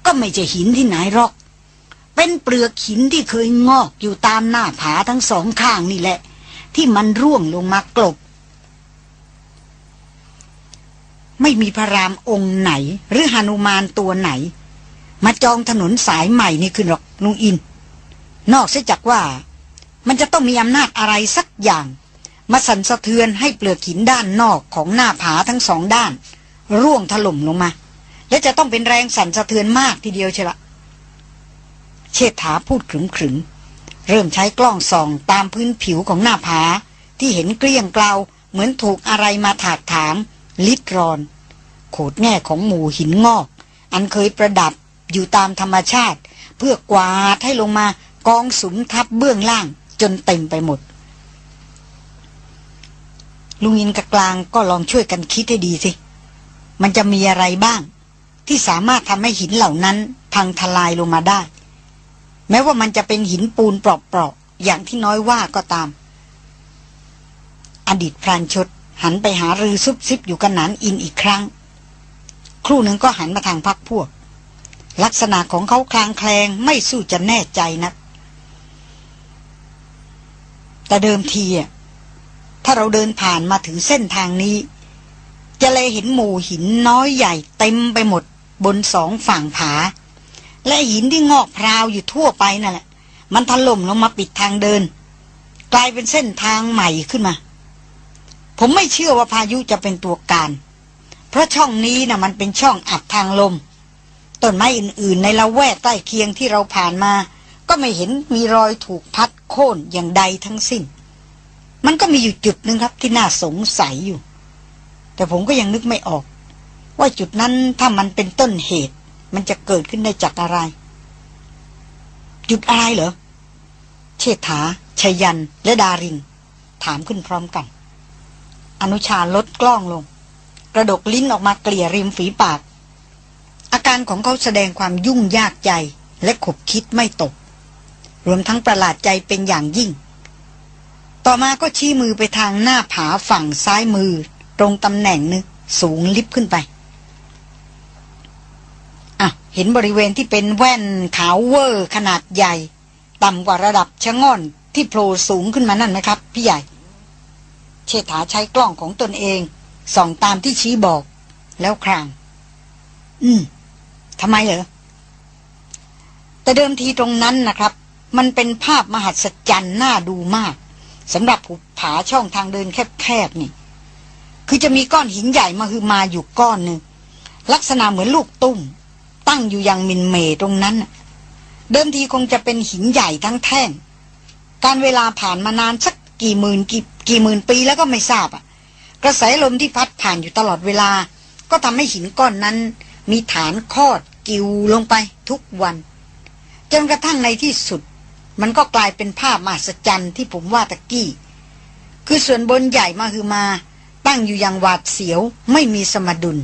ก็ไม่จะหินที่ไหนหรอก เป็นเปลือกหินที่เคยงอกอยู่ตามหน้าผาทั้งสองข้างนี่แหละ ที่มันร่วงลงมากลบ ไม่มีพระรามองค์ไหน หรือหนุมานตัวไหน มาจองถนนสายใหม่นี่ขึ้นหรอกลุงอิน นอกเสียจากว่า มันจะต้องมีอำนาจอะไรสักอย่าง มาสั่นสะเทือนให้เปลือกหินด้านนอกของหน้าผาทั้งสองด้าน ร่วงถล่มลงมา และจะต้องเป็นแรงสั่นสะเทือนมากทีเดียวเชีละเชษฐาพูดขรึมขรึม เริ่มใช้กล้องส่องตามพื้นผิวของหน้าผา ที่เห็นเกลี้ยงเกลาเหมือนถูกอะไรมาถากถาง ลิดรอน โขดแง่ของหมู่หินงอก อันเคยประดับอยู่ตามธรรมชาติ เพื่อกวาดให้ลงมากองสุมทับเบื้องล่างจนเต็มไปหมด ลุงอินกับกลางก็ลองช่วยกันคิดให้ดีสิ มันจะมีอะไรบ้าง ที่สามารถทำให้หินเหล่านั้นพังทลายลงมาได้ แม้ว่ามันจะเป็นหินปูนเปราะๆอย่างที่น้อยว่าก็ตาม อดีตพรานชดหันไปหารือซุบซิบอยู่กันนานอินอีกครั้ง ครู่หนึ่งก็หันมาทางพักพวก ลักษณะของเขาคลางแคลงไม่สู้จะแน่ใจนะัก แต่เดิมทีอะถ้าเราเดินผ่านมาถึงเส้นทางนี้ จะเลยเห็นหมู่หินน้อยใหญ่เต็มไปหมดบนสองฝั่งผา และหินที่งอกพราวอยู่ทั่วไปนั่นแหละ มันถล่มลงมาปิดทางเดิน กลายเป็นเส้นทางใหม่ขึ้นมา ผมไม่เชื่อว่าพายุจะเป็นตัวการ เพราะช่องนี้นะ่ะมันเป็นช่องอับทางลม ต้นไม้อื่นๆ ในละแวกใกล้เคียงที่เราผ่านมา ก็ไม่เห็นมีรอยถูกพัดโค่นอย่างใดทั้งสิ้น มันก็มีอยู่จุดหนึ่งครับที่น่าสงสัยอยู่ แต่ผมก็ยังนึกไม่ออก ว่าจุดนั้นถ้ามันเป็นต้นเหตุ มันจะเกิดขึ้นได้จากอะไรจุดอะไรเหรอ เชษฐาชยัน และดาริน ถามขึ้นพร้อมกัน อนุชาลดกล้องลง กระดกลิ้นออกมาเกลี่ยริมฝีปาก อาการของเขาแสดงความยุ่งยากใจและขบคิดไม่ตก รวมทั้งประหลาดใจเป็นอย่างยิ่ง ต่อมาก็ชี้มือไปทางหน้าผาฝั่งซ้ายมือ ตรงตำแหน่งนึงสูงลิบขึ้นไป ห็นบริเวณที่เป็นแว่นขาวเวอร์ขนาดใหญ่ ต่ำกว่าระดับชะง่อนที่โผล่สูงขึ้นมานั่นไหมครับ พี่ใหญ่ เชษฐาใช้กล้องของตนเอง ส่องตามที่ชี้บอก แล้วคราง อืมทำไมเหรอ แต่เดิมทีตรงนั้นนะครับ มันเป็นภาพมหัศจรรย์น่าดูมากสำหรับผาช่องทางเดินแคบๆนี่ คือจะมีก้อนหินใหญ่มาคือมาอยู่ก้อนหนึ่งลักษณะเหมือนลูกตุ้ม ตั้งอยู่อย่างมินเมตรงนั้น เดิมทีคงจะเป็นหินใหญ่ทั้งแท่ง การเวลาผ่านมานานสักกี่หมื่นกี่กี่หมื่นปีแล้วก็ไม่ทราบอะ กระแสลมที่พัดผ่านอยู่ตลอดเวลา ก็ทำให้หินก้อนนั้น มีฐานคอดกิวลงไปทุกวัน จนกระทั่งในที่สุด มันก็กลายเป็นภาพมหัศจรรย์ที่ผมว่าตะกี้ คือส่วนบนใหญ่มาคือมา ตั้งอยู่อย่างหวาดเสียวไม่มีสมดุล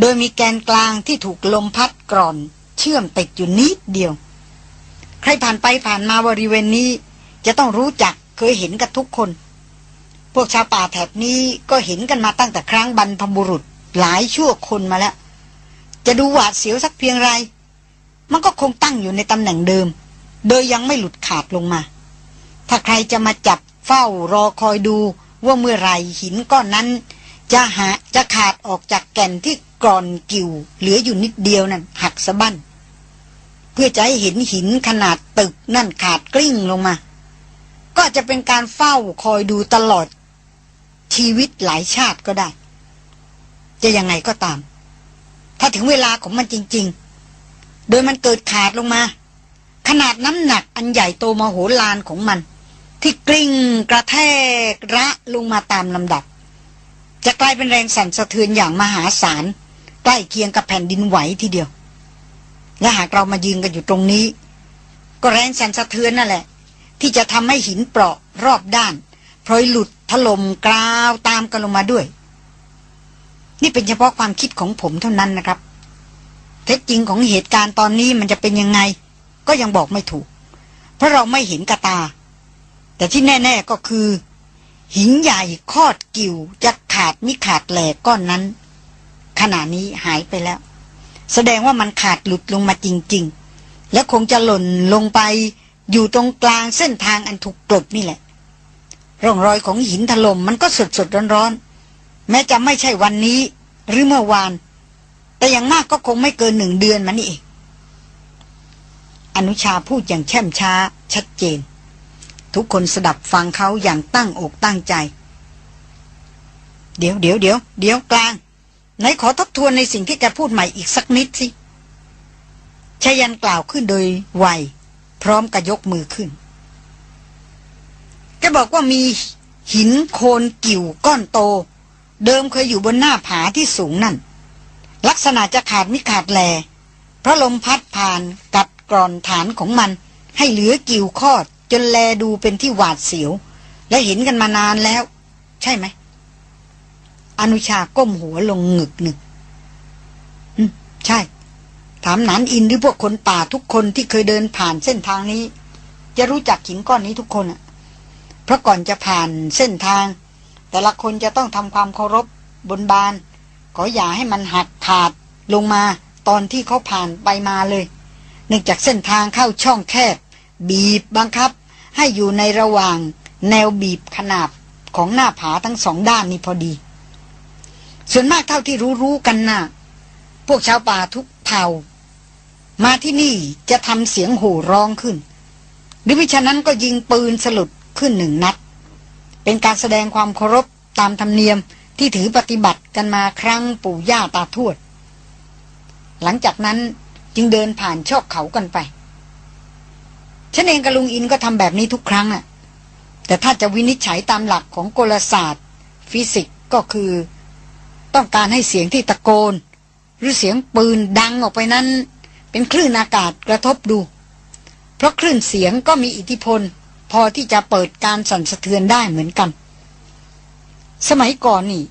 โดยมีแกนกลางที่ถูกลมพัดกร่อน เชื่อมติดอยู่นิดเดียว ใครผ่านไปผ่านมาบริเวณนี้ จะต้องรู้จักเคยเห็นกันทุกคน พวกชาวป่าแถบนี้ก็เห็นกันมาตั้งแต่ครั้งบรรพบุรุษหลายชั่วคนมาแล้ว จะดูหวาดเสียวสักเพียงไร มันก็คงตั้งอยู่ในตำแหน่งเดิม โดยยังไม่หลุดขาดลงมา ถ้าใครจะมาจับเฝ้ารอคอยดูว่าเมื่อไรหินก้อนนั้น จะหาจะขาดออกจากแก่นที่ กรอนกิวเหลืออยู่นิดเดียวนั่นหักสะบั้นเพื่อจะให้เห็นหินขนาดตึกนั่นขาดกลิ้งลงมา ก็จะเป็นการเฝ้าคอยดูตลอด ชีวิตหลายชาติก็ได้ จะยังไงก็ตาม ถ้าถึงเวลาของมันจริง ๆ โดยมันเกิดขาดลงมา ขนาดน้ำหนักอันใหญ่โตมโหฬารของมัน ที่กลิ้งกระแทกระลงมาตามลำดับ จะกลายเป็นแรงสั่นสะเทือนอย่างมหาศาล ใกล้เคียงกับแผ่นดินไหวทีเดียว และหากเรามายืนกันอยู่ตรงนี้ ก็แรงสั่นสะเทือนนั่นแหละ ที่จะทำให้หินเปราะรอบด้านพลอยหลุดถล่มกราวตามกันลงมาด้วย นี่เป็นเฉพาะความคิดของผมเท่านั้นนะครับ เท็จจริงของเหตุการณ์ตอนนี้มันจะเป็นยังไง ก็ยังบอกไม่ถูก เพราะเราไม่เห็นกระตา แต่ที่แน่ ๆก็คือ หินใหญ่คอดกิ่วจะขาดมิขาดแหลกก้อนนั้น ขณะนี้หายไปแล้ว แสดงว่ามันขาดหลุดลงมาจริง ๆ และคงจะหล่นลงไปอยู่ตรงกลางเส้นทางอันถูกกลบนี่แหละ ร่องรอยของหินถล่มมันก็สดสดร้อนๆ แม้จะไม่ใช่วันนี้หรือเมื่อวาน แต่อย่างมากก็คงไม่เกินหนึ่งเดือนมานี่เอง อนุชาพูดอย่างแช่มช้า ชัดเจน ทุกคนสดับฟังเขาอย่างตั้งอกตั้งใจ เดี๋ยวเดี๋ยวเดี๋ยวเดี๋ยวกลาง ไหนขอทบทวนในสิ่งที่แกพูดใหม่อีกสักนิดสิชายันกล่าวขึ้นโดยไวพร้อมกับยกมือขึ้น แกบอกว่ามีหินโคนกิ่วก้อนโต เดิมเคยอยู่บนหน้าผาที่สูงนั่น ลักษณะจะขาดไม่ขาดแล เพราะลมพัดผ่านกัดกร่อนฐานของมัน ให้เหลือกิ่วคอด จนแลดูเป็นที่หวาดเสียว และเห็นกันมานานแล้ว ใช่ไหม อนุชาก้มหัวลงหงึกหนึ่งใช่ ถามนานอินหรือพวกคนป่าทุกคนที่เคยเดินผ่านเส้นทางนี้ จะรู้จักหินก้อนนี้ทุกคนอะเพราะก่อนจะผ่านเส้นทาง แต่ละคนจะต้องทำความเคารพบนบาน ขออย่าให้มันหักขาดลงมาตอนที่เขาผ่านไปมาเลยเนื่องจากเส้นทางเข้าช่องแคบ บีบบังคับ ให้อยู่ในระหว่างแนวบีบขนาบของหน้าผาทั้งสองด้านนี้พอดี ส่วนมากเท่าที่รู้ๆกันนะ่ะ พวกชาวป่าทุกเผ่า มาที่นี่จะทำเสียงโห่ร้องขึ้น หรือวิฉะนั้นก็ยิงปืนสลุดขึ้นหนึ่งนัด เป็นการแสดงความเคารพตามธรรมเนียมที่ถือปฏิบัติกันมาครั้งปู่ย่าตาทวด หลังจากนั้นจึงเดินผ่านชอกเขากันไป ฉันเองกับลุงอินก็ทำแบบนี้ทุกครั้งน่ะ แต่ถ้าจะวินิจฉัยตามหลักของกลศาสตร์ ฟิสิกส์ก็คือ ต้องการให้เสียงที่ตะโกน หรือเสียงปืนดังออกไปนั้น เป็นคลื่นอากาศกระทบดู เพราะคลื่นเสียงก็มีอิทธิพล พอที่จะเปิดการสั่นสะเทือนได้เหมือนกัน สมัยก่อนนี่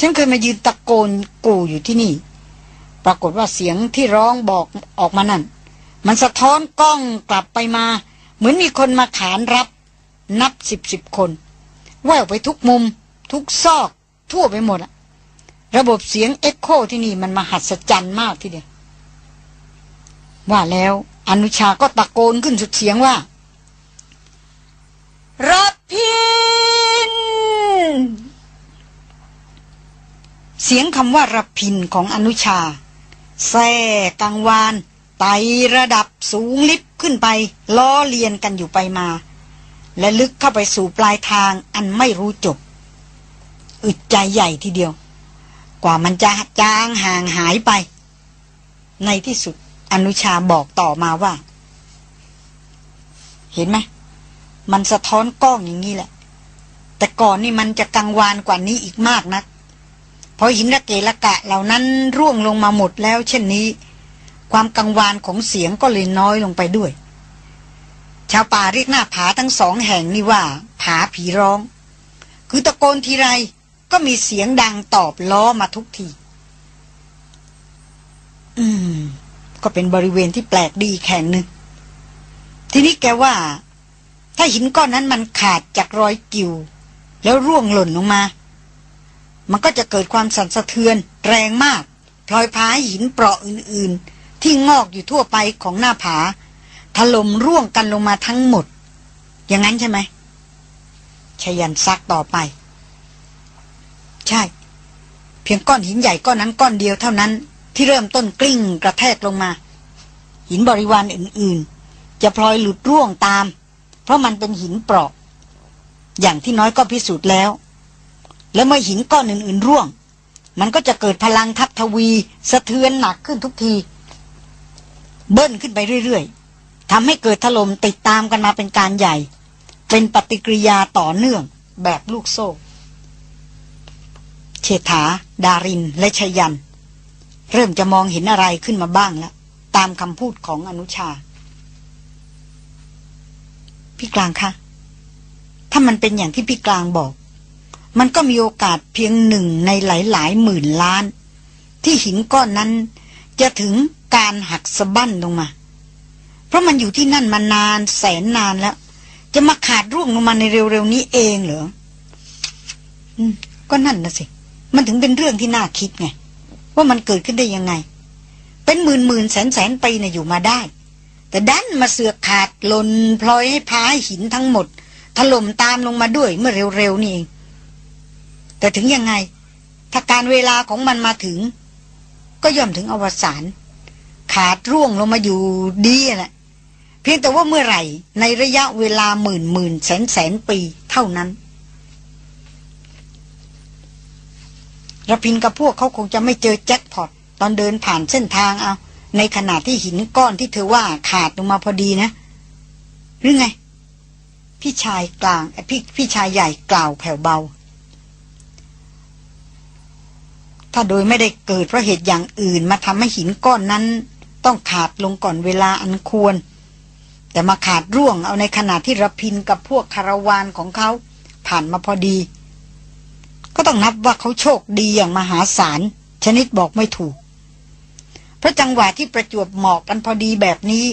ฉันเคยมายืนตะโกนกูอยู่ที่นี่ ปรากฏว่าเสียงที่ร้องบอกออกมานั่น มันสะท้อนกล้องกลับไปมา เหมือนมีคนมาขานรับ นับสิบสิบคน แววไปทุกมุม ทุกซอก ทั่วไปหมดอะ ระบบเสียงเอ็กโคที่นี่มันมหัศจรรย์มากทีเดียว ว่าแล้วอนุชาก็ตะโกนขึ้นสุดเสียงว่ารับพิน เสียงคำว่ารับพินของอนุชา แท่กังวานไต่ระดับสูงลิบขึ้นไป ล้อเลียนกันอยู่ไปมา และลึกเข้าไปสู่ปลายทางอันไม่รู้จบ อึดใจใหญ่ทีเดียว กว่ามันจะจางห่างหายไป ในที่สุดอนุชาบอกต่อมาว่า เห็นไหมมันสะท้อนกล้องอย่างนี้แหละ แต่ก่อนนี่มันจะกังวานกว่านี้อีกมากนะักพอหินระเกละกะเหล่านั้นร่วงลงมาหมดแล้ว เช่นนี้ ความกังวานของเสียงก็เลยน้อยลงไปด้วย ชาวป่าเรียกหน้าผาทั้งสองแห่งนี่ว่า ผาผีร้อง คือตะโกนทีไร ก็มีเสียงดังตอบล้อมาทุกที อืม ก็เป็นบริเวณที่แปลกดีแข่งหนึ่ง ทีนี้แกว่า ถ้าหินก้อนนั้นมันขาดจากรอยกิ่วแล้วร่วงหล่นลงมา มันก็จะเกิดความสั่นสะเทือน แรงมากพลอยพาหินเปราะอื่น ๆ ที่งอกอยู่ทั่วไปของหน้าผาถล่มร่วงกันลงมาทั้งหมด อย่างนั้นใช่ไหมชยันซักต่อไป ใช่ เพียงก้อนหินใหญ่ก้อนนั้นก้อนเดียวเท่านั้น ที่เริ่มต้นกลิ้งกระแทกลงมา หินบริวารอื่นๆ จะพลอยหลุดร่วงตาม เพราะมันเป็นหินเปราะ อย่างที่น้อยก็พิสูจน์แล้ว แล้วเมื่อหินก้อนอื่นๆร่วง มันก็จะเกิดพลังทับทวี สะเทือนหนักขึ้นทุกที เบิ้ลขึ้นไปเรื่อยๆทำให้เกิดถล่มติดตามกันมาเป็นการใหญ่ เป็นปฏิกิริยาต่อเนื่องแบบลูกโซ่ เชษฐา ดาริน และชยัน เริ่มจะมองเห็นอะไรขึ้นมาบ้างแล้ว ตามคำพูดของอนุชา พี่กลางคะ ถ้ามันเป็นอย่างที่พี่กลางบอก มันก็มีโอกาสเพียงหนึ่งในหลายๆหมื่นล้าน ที่หินก้อนนั้นจะถึงการหักสะบั้นลงมา เพราะมันอยู่ที่นั่นมานานแสนนานแล้ว จะมาขาดร่วงลงมาในเร็วๆนี้เองเหรอ อืม ก็นั่นนะสิ มันถึงเป็นเรื่องที่น่าคิดไง ว่ามันเกิดขึ้นได้ยังไง เป็นหมื่นหมื่นแสนแสนปีนะ่ะอยู่มาได้ แต่ดันมาเสือกขาดหล่นพลอยให้พายหินทั้งหมด ถล่มตามลงมาด้วยเมื่อเร็วๆนี่เอง แต่ถึงยังไง ถ้าการเวลาของมันมาถึง ก็ย่อมถึงอวสานขาดร่วงลงมาอยู่ดีแหละเพียงแต่ว่าเมื่อไหร่ในระยะเวลาหมื่นหมื่นแสนแสนปีเท่านั้น ระพินกับพวกเขาคงจะไม่เจอแจ็คพอตตอนเดินผ่านเส้นทางเอา ในขณะที่หินก้อนที่เธอว่าขาดลงมาพอดีนะ หรือไง พี่ชายกลางพี่พี่ชายใหญ่กล่าวแผ่วเบา ถ้าโดยไม่ได้เกิดเพราะเหตุอย่างอื่นมาทำให้หินก้อนนั้น ต้องขาดลงก่อนเวลาอันควร แต่มาขาดร่วงเอาในขณะที่ระพินกับพวกคาราวานของเขาผ่านมาพอดี ก็ต้องนับว่าเขาโชคดีอย่างมหาศาล ชนิดบอกไม่ถูก เพราะจังหวะที่ประจวบเหมาะกันพอดีแบบนี้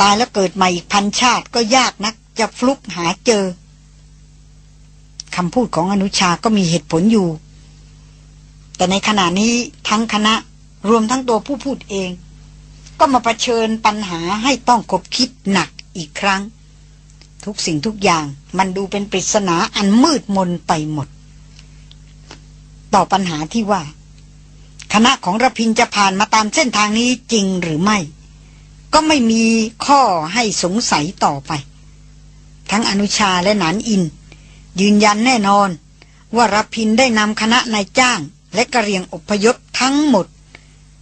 ตายแล้วเกิดใหม่อีกพันชาติก็ยากนัก จะฟลุกหาเจอคำพูดของอนุชาก็มีเหตุผลอยู่ แต่ในขณะนี้ทั้งคณะรวมทั้งตัวผู้พูดเอง ก็มาประชิญปัญหาให้ต้องคบคิดหนักอีกครั้ง ทุกสิ่งทุกอย่างมันดูเป็นปริศนาอันมืดมนไปหมด ต่อปัญหาที่ว่า คณะของระพินจะผ่านมาตามเส้นทางนี้จริงหรือไม่ ก็ไม่มีข้อให้สงสัยต่อไป ทั้งอนุชาและหนานอิน ยืนยันแน่นอน ว่ารพินได้นำคณะนายจ้าง และกระเรียงอพยพทั้งหมด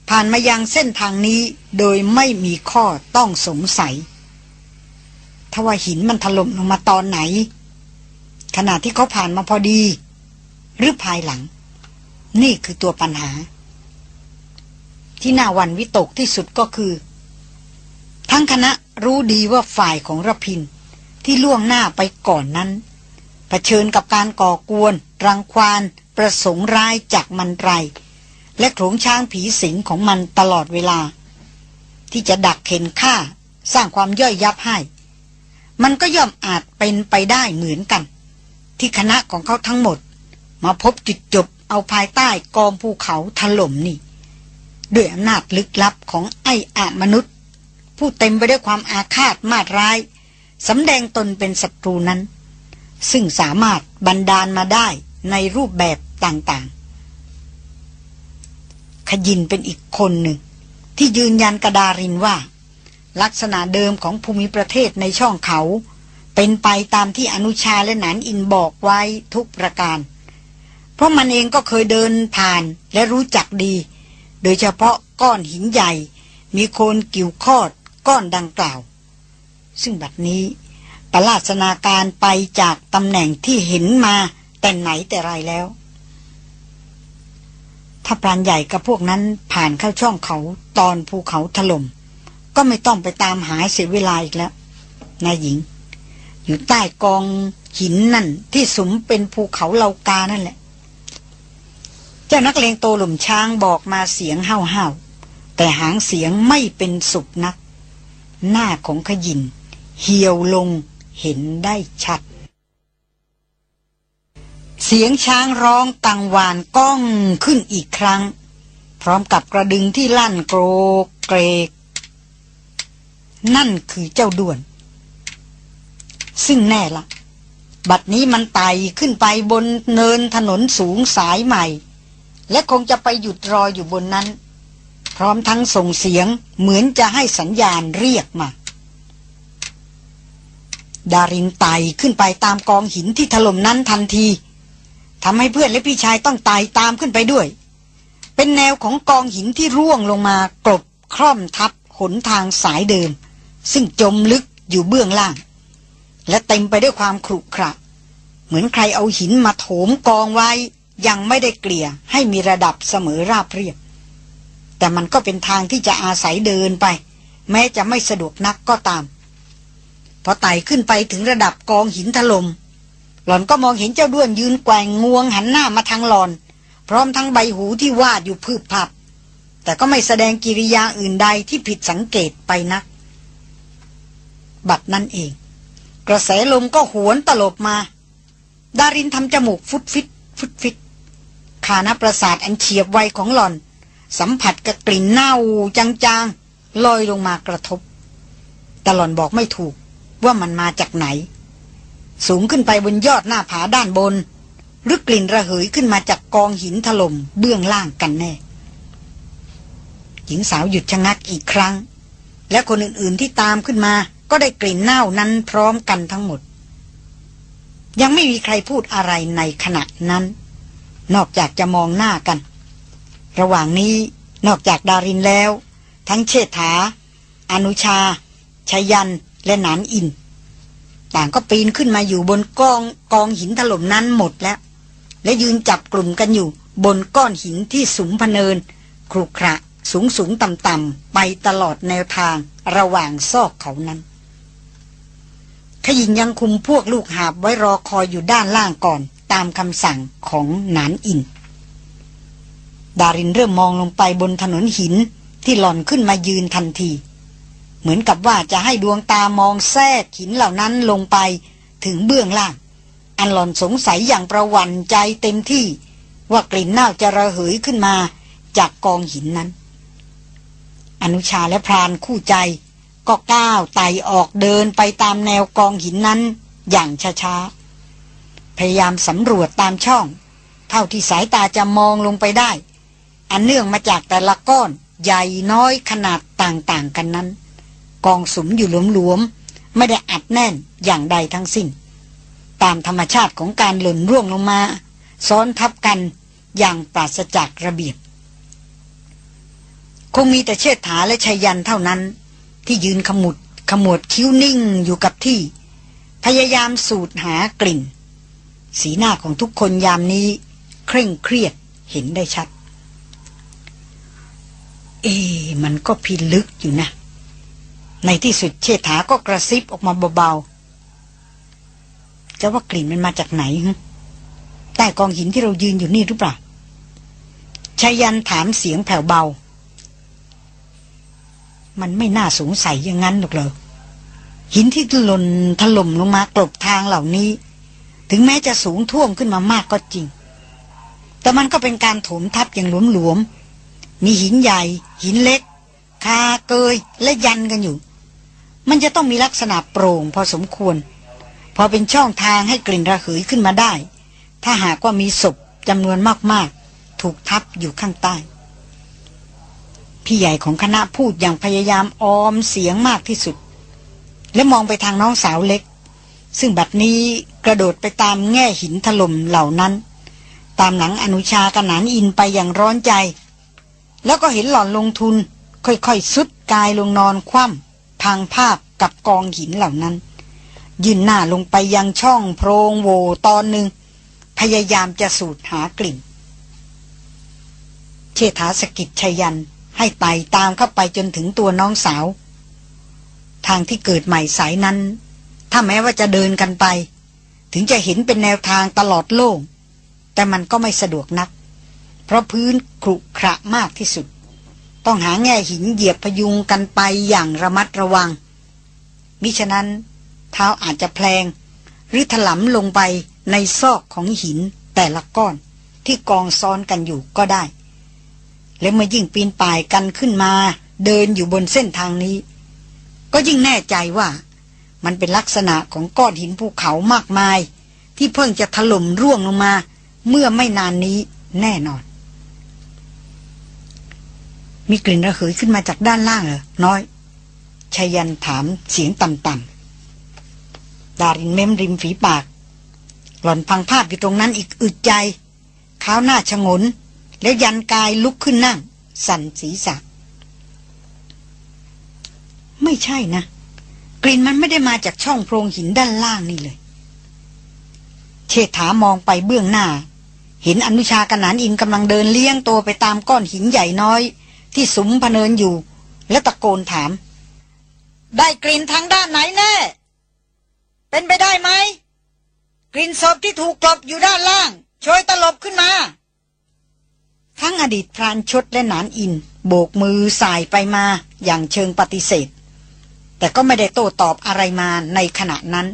ผ่านมายังเส้นทางนี้โดยไม่มีข้อต้องสงสัยทว่าหินมันถล่มลงมาตอนไหน ขณะที่เขาผ่านมาพอดี หรือภายหลัง นี่คือตัวปัญหา ที่น่าวันวิตกที่สุดก็คือ ทั้งคณะรู้ดีว่าฝ่ายของระพิน ที่ล่วงหน้าไปก่อนนั้นเผชิญกับการก่อกวน รังควานประสงค์ร้ายจากมันไร และโขงช้างผีสิงของมันตลอดเวลา ที่จะดักเข็นฆ่า สร้างความย่อยยับให้ มันก็ย่อมอาจเป็นไปได้เหมือนกัน ที่คณะของเขาทั้งหมด มาพบจุดจบ เอาภายใต้กองภูเขาถล่มนี่ ด้วยอำนาจลึกลับของไอ้อามนุษย์ ผู้เต็มไปด้วยความอาฆาตมาดร้ายสำแดงตนเป็นศัตรูนั้น ซึ่งสามารถบันดาลมาได้ในรูปแบบต่างๆ ขยินเป็นอีกคนหนึ่ง ที่ยืนยันกระดารินว่า ลักษณะเดิมของภูมิประเทศในช่องเขา เป็นไปตามที่อนุชาและหนานอินบอกไว้ทุกประการ เพราะมันเองก็เคยเดินผ่านและรู้จักดี โดยเฉพาะก้อนหินใหญ่ มีโคนกิ่วคอดก้อนดังกล่าว ซึ่งบัดนี้ประลาสนาการไปจากตำแหน่งที่เห็นมาแต่ไหนแต่ไรแล้ว ถ้าปรานใหญ่กับพวกนั้นผ่านเข้าช่องเขาตอนภูเขาถลม่มก็ไม่ต้องไปตามหาเสียเวลาอีกแล้วนายหญิง อยู่ใต้กองหินนั่นที่สมเป็นภูเขาเลากานั่นแหละ เจ้านักเลงโตหลุมช้างบอกมาเสียงห้าวาแต่หางเสียงไม่เป็นสุขนัก หน้าของขยิน เหี่ยวลงเห็นได้ชัด เสียงช้างร้องตังวานก้องขึ้นอีกครั้ง พร้อมกับกระดึงที่ลั่นโกรกเกรก นั่นคือเจ้าด้วน ซึ่งแน่ละ บัดนี้มันไต่ขึ้นไปบนเนินถนนสูงสายใหม่ และคงจะไปหยุดรออยู่บนนั้น พร้อมทั้งส่งเสียงเหมือนจะให้สัญญาณเรียกมา ดารินไต่ขึ้นไปตามกองหินที่ถล่มนั้นทันทีทำให้เพื่อนและพี่ชายต้องไต่ตามขึ้นไปด้วย เป็นแนวของกองหินที่ร่วงลงมากรบคร่อมทับหนทางสายเดิม ซึ่งจมลึกอยู่เบื้องล่าง และเต็มไปด้วยความขรุขระ เหมือนใครเอาหินมาโถมกองไว้ ยังไม่ได้เกลี่ยให้มีระดับเสมอราบเรียบ แต่มันก็เป็นทางที่จะอาศัยเดินไป แม้จะไม่สะดวกนักก็ตาม พอไต่ขึ้นไปถึงระดับกองหินถลม่มหล่อนก็มองเห็นเจ้าด้วนยืนแกว่งงวงหันหน้ามาทางหลอน พร้อมทั้งใบหูที่วาดอยู่พืบพับ แต่ก็ไม่แสดงกิริยาอื่นใดที่ผิดสังเกตไปนัก บัดนั่นเอง กระแสลมก็หวนตลบมา ดารินทำจมูกฟุดฟิตฟุดฟิต คานประสาทอันเฉียบไวของหล่อน สัมผัสกับกลิ่นเน่าจางๆลอยลงมากระทบ แต่หล่อนบอกไม่ถูกว่ามันมาจากไหน สูงขึ้นไปบนยอดหน้าผาด้านบน หรือกลิ่นระเหยขึ้นมาจากกองหินถล่มเบื้องล่างกันแน่ หญิงสาวหยุดชะงักอีกครั้ง และคนอื่นๆที่ตามขึ้นมา ก็ได้กลิ่นเน่านั้นพร้อมกันทั้งหมด ยังไม่มีใครพูดอะไรในขณะนั้น นอกจากจะมองหน้ากัน ระหว่างนี้นอกจากดารินแล้ว ทั้งเชษฐา อนุชาชยันและหนานอิน ต่างก็ปีนขึ้นมาอยู่บนกองกองหินถล่มนั้นหมดแล้ว และยืนจับกลุ่มกันอยู่บนก้อนหินที่สูงพเนินครุขระสูงสูงต่ำต่ำไปตลอดแนวทางระหว่างซอกเขานั้น ขยินยังคุมพวกลูกหาบไว้รอคอยอยู่ด้านล่างก่อน ตามคำสั่งของหนานอิน ดารินเริ่มมองลงไปบนถนนหินที่หล่อนขึ้นมายืนทันที เหมือนกับว่าจะให้ดวงตามองแทรกหินเหล่านั้นลงไปถึงเบื้องล่าง อันหล่อนสงสัยอย่างประวันใจเต็มที่ว่ากลิ่นเน่าจะระเหยขึ้นมาจากกองหินนั้น อนุชาและพรานคู่ใจ ก็ก้าวไต่ออกเดินไปตามแนวกองหินนั้นอย่างช้าๆ พยายามสำรวจตามช่อง เท่าที่สายตาจะมองลงไปได้ อันเนื่องมาจากแต่ละก้อนใหญ่น้อยขนาดต่างๆกันนั้น กองสุมอยู่หลวมๆ ไม่ได้อัดแน่นอย่างใดทั้งสิ้น ตามธรรมชาติของการหล่นร่วงลงมา ซ้อนทับกันอย่างปราศจากระเบียบ คงมีแต่เชิดถาและชัยยันเท่านั้น ที่ยืนขมุดขมวดคิ้วนิ่งอยู่กับที่ พยายามสูดหากลิ่น สีหน้าของทุกคนยามนี้ เคร่งเครียดเห็นได้ชัด เอมันก็พิลึกอยู่นะ ในที่สุดเชษฐาก็กระซิบออกมาเบาๆจะว่ากลิ่นมันมาจากไหนฮะใต้กองหินที่เรายืนอยู่นี่หรือเปล่าชายันถามเสียงแผ่วเบา มันไม่น่าสงสัยอย่างนั้นหรอกเลยหินที่หล่นถล่มลงมากลบทางเหล่านี้ ถึงแม้จะสูงท่วมขึ้นมามากก็จริง แต่มันก็เป็นการถมทับอย่างหลวมๆ มีหินใหญ่ หินเล็ก คาเกยและยันกันอยู่ มันจะต้องมีลักษณะโปร่งพอสมควร พอเป็นช่องทางให้กลิ่นระเหยขึ้นมาได้ ถ้าหากว่ามีศพจำนวนมากๆ ถูกทับอยู่ข้างใต้ พี่ใหญ่ของคณะพูดอย่างพยายามออมเสียงมากที่สุด และมองไปทางน้องสาวเล็ก ซึ่งบัดนี้กระโดดไปตามแง่หินถล่มเหล่านั้น ตามหนังอนุชากระนานอินไปอย่างร้อนใจ แล้วก็เห็นหล่อนลงทุน ค่อยๆสุดกายลงนอนคว่ำพังภาพกับกองหินเหล่านั้น ยืนหน้าลงไปยังช่องโพรงโวตอนหนึ่ง พยายามจะสูดหากลิ่น เชษฐาสกิดชยันให้ไต่ตามเข้าไปจนถึงตัวน้องสาว ทางที่เกิดใหม่สายนั้น ถ้าแม้ว่าจะเดินกันไป ถึงจะเห็นเป็นแนวทางตลอดโล่ง แต่มันก็ไม่สะดวกนัก เพราะพื้นครุขระมากที่สุด ต้องหาแง่หินเหยียบพยุงกันไปอย่างระมัดระวัง มิฉะนั้น เท้าอาจจะแพลง หรือถลำลงไปในซอกของหินแต่ละก้อนที่กองซ้อนกันอยู่ก็ได้ และเมื่อยิ่งปีนป่ายกันขึ้นมา เดินอยู่บนเส้นทางนี้ ก็ยิ่งแน่ใจว่า มันเป็นลักษณะของก้อนหินภูเขามากมาย ที่เพิ่งจะถล่มร่วงลงมา เมื่อไม่นานนี้แน่นอน มีกลิ่นระเหยขึ้นมาจากด้านล่างเหรอ น้อยชายันถามเสียงต่ำๆดารินเม้มริมฝีปาก หล่อนพังภาพอยู่ตรงนั้นอีกอึดใจข้าวหน้าชงน แล้วยันกายลุกขึ้นนั่ง สั่นศีรษะ ไม่ใช่นะ กลิ่นมันไม่ได้มาจากช่องโพรงหินด้านล่างนี่เลย เชษฐามองไปเบื้องหน้า เห็นอนุชากนานอินกำลังเดินเลี้ยงตัวไปตามก้อนหินใหญ่น้อย ที่สุมพเนินอยู่ และตะโกนถาม ได้กลิ่นทางด้านไหนแน่ เป็นไปได้ไหม กลิ่นศพที่ถูกกลบอยู่ด้านล่างช่วยตลบขึ้นมา ทั้งอดีตพรานชดและนานอิน โบกมือสายไปมาอย่างเชิงปฏิเสธ แต่ก็ไม่ได้โต้ตอบอะไรมาในขณะนั้น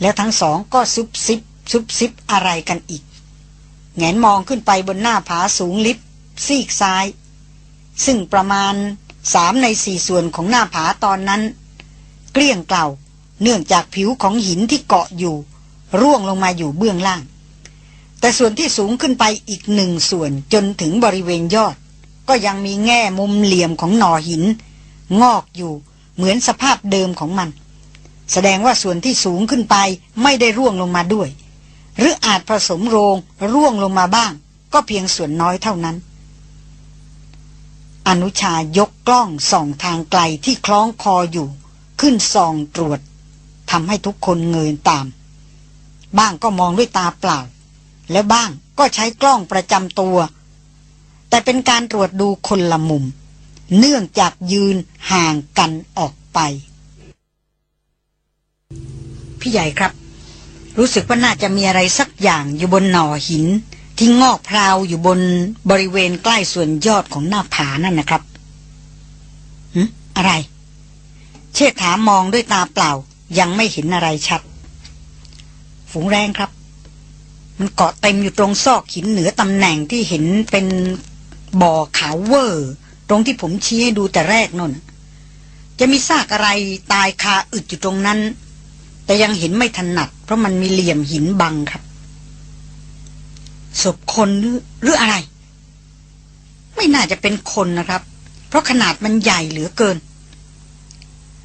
แล้วทั้งสองก็ซุบซิบซุบซิบอะไรกันอีก แงนมองขึ้นไปบนหน้าผาสูงลิบซีกซ้าย ซึ่งประมาณสามในสี่ส่วนของหน้าผาตอนนั้น เกลี้ยงเกล่าเนื่องจากผิวของหินที่เกาะอยู่ ร่วงลงมาอยู่เบื้องล่าง แต่ส่วนที่สูงขึ้นไปอีกหนึ่งส่วนจนถึงบริเวณยอด ก็ยังมีแง่มุมเหลี่ยมของหน่อหิน งอกอยู่ เหมือนสภาพเดิมของมัน แสดงว่าส่วนที่สูงขึ้นไปไม่ได้ร่วงลงมาด้วย หรืออาจผสมโรงร่วงลงมาบ้าง ก็เพียงส่วนน้อยเท่านั้น อนุชายกกล้องส่องทางไกลที่คล้องคออยู่ ขึ้นส่องตรวจทำให้ทุกคนเงยตาม บ้างก็มองด้วยตาเปล่า และบ้างก็ใช้กล้องประจำตัว แต่เป็นการตรวจดูคนละมุม เนื่องจากยืนห่างกันออกไป พี่ใหญ่ครับ รู้สึกว่าน่าจะมีอะไรสักอย่างอยู่บนหน่อหิน ที่งอกพราวอยู่บนบริเวณใกล้ส่วนยอดของหน้าผานั่นนะครับหือะไร เชษฐามองด้วยตาเปล่า ยังไม่เห็นอะไรชัด ฝูงแรงครับ มันเกาะเต็มอยู่ตรงซอกหินเหนือตำแหน่งที่เห็นเป็นบ่อขาวเวอร์ ตรงที่ผมชี้ให้ดูแต่แรกนั่นจะมีซากอะไรตายคาอึดอยู่ตรงนั้น แต่ยังเห็นไม่ถนัด เพราะมันมีเหลี่ยมหินบังครับศพคนหรืออะไร ไม่น่าจะเป็นคนนะครับ เพราะขนาดมันใหญ่เหลือเกิน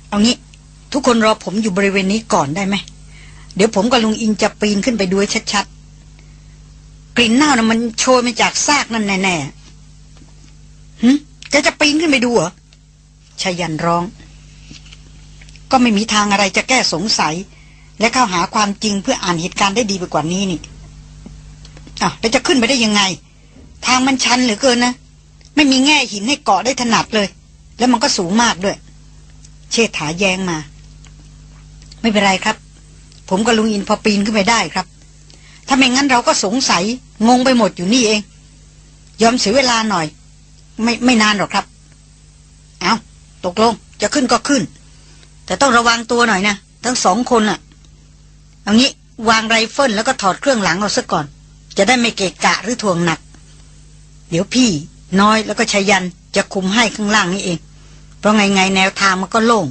เอางี้ ทุกคนรอผมอยู่บริเวณนี้ก่อนได้ไหมเดี๋ยวผมกับลุงอินจะปีนขึ้นไปดูชัดๆ กลิ่นเน่านะมันโชยมาจากซากนั่นแน่ๆหึ จะจะปีนขึ้นไปดูเหรอชายันร้อง ก็ไม่มีทางอะไรจะแก้สงสัย และเข้าหาความจริงเพื่ออ่านเหตุการณ์ได้ดีไปกว่านี้นี่อะแล้วจะขึ้นไปได้ยังไง ทางมันชันเหลือเกินนะไม่มีแง่หินให้เกาะได้ถนัดเลย แล้วมันก็สูงมากด้วย เชษฐาแย้งมา ไม่เป็นไรครับ ผมกับลุงอินพอปีนขึ้นไปได้ครับ ถ้าไม่งั้นเราก็สงสัยงงไปหมดอยู่นี่เอง ยอมเสียเวลาหน่อย ไม่ไม่นานหรอกครับ เอาตกลง จะขึ้นก็ขึ้น แต่ต้องระวังตัวหน่อยนะ ทั้งสองคนอะเอางี้วางไรเฟิลแล้วก็ถอดเครื่องหลังเราซะก่อน จะได้ไม่เกะกะหรือทวงหนัก เดี๋ยวพี่ น้อยแล้วก็ชายันจะคุมให้ข้างล่างนี่เอง เพราะไงไงแนวทางมันก็โล่ง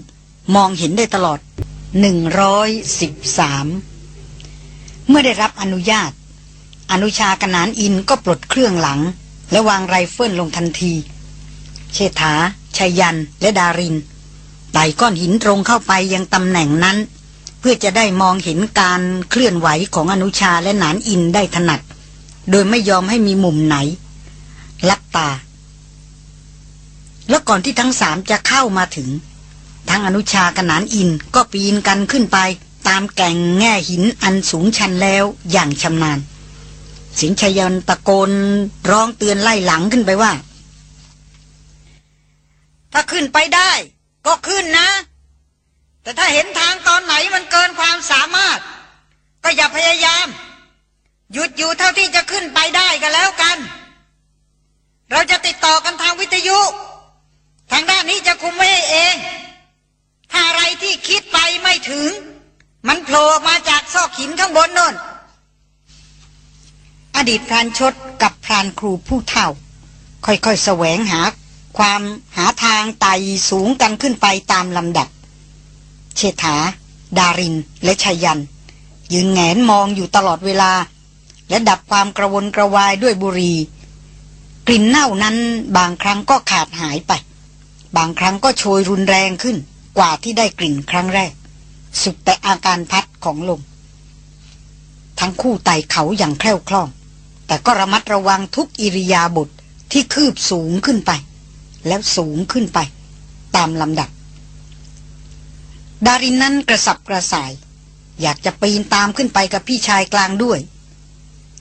มองเห็นได้ตลอดหนึ่งร้อยสิบสามเมื่อได้รับอนุญาต อนุชากนานอินก็ปลดเครื่องหลัง และวางไรเฟิลลงทันที เชษฐาชัยยันและดารินไต่ก้อนหินตรงเข้าไปยังตำแหน่งนั้น เพื่อจะได้มองเห็นการเคลื่อนไหวของอนุชาและหนานอินได้ถนัด โดยไม่ยอมให้มีมุมไหน ลับตา แล้วก่อนที่ทั้งสามจะเข้ามาถึง ทั้งอนุชากับหนานอินก็ปีนกันขึ้นไป ตามแก่งแง่หินอันสูงชันแล้วอย่างชำนาญ สิงชยันตะโกนร้องเตือนไล่หลังขึ้นไปว่า ถ้าขึ้นไปได้ ก็ขึ้นนะ แต่ถ้าเห็นทางตอนไหนมันเกินความสามารถ ก็อย่าพยายาม หยุดอยู่เท่าที่จะขึ้นไปได้ก็แล้วกัน เราจะติดต่อกันทางวิทยุ ทางด้านนี้จะคุมไว้เอง ถ้าอะไรที่คิดไปไม่ถึง มันโผล่มาจากซอกหินข้างบนโน่น อดีตพรานชดกับพรานครูผู้เฒ่า ค่อยๆแสวงหาความหาทางไต่สูงกันขึ้นไปตามลำดับ เชษฐา ดาริน และชายัน ยืนแงนมองอยู่ตลอดเวลา และดับความกระวนกระวายด้วยบุรี กลิ่นเน่านั้นบางครั้งก็ขาดหายไป บางครั้งก็โชยรุนแรงขึ้นกว่าที่ได้กลิ่นครั้งแรก สุดแต่อาการพัดของลม ทั้งคู่ไต่เขาอย่างแคล่วคล่อง แต่ก็ระมัดระวังทุกอิริยาบถทที่คืบสูงขึ้นไป แล้วสูงขึ้นไป ตามลำดับ ดารินนั้นกระสับกระส่าย อยากจะปีนตามขึ้นไปกับพี่ชายกลางด้วย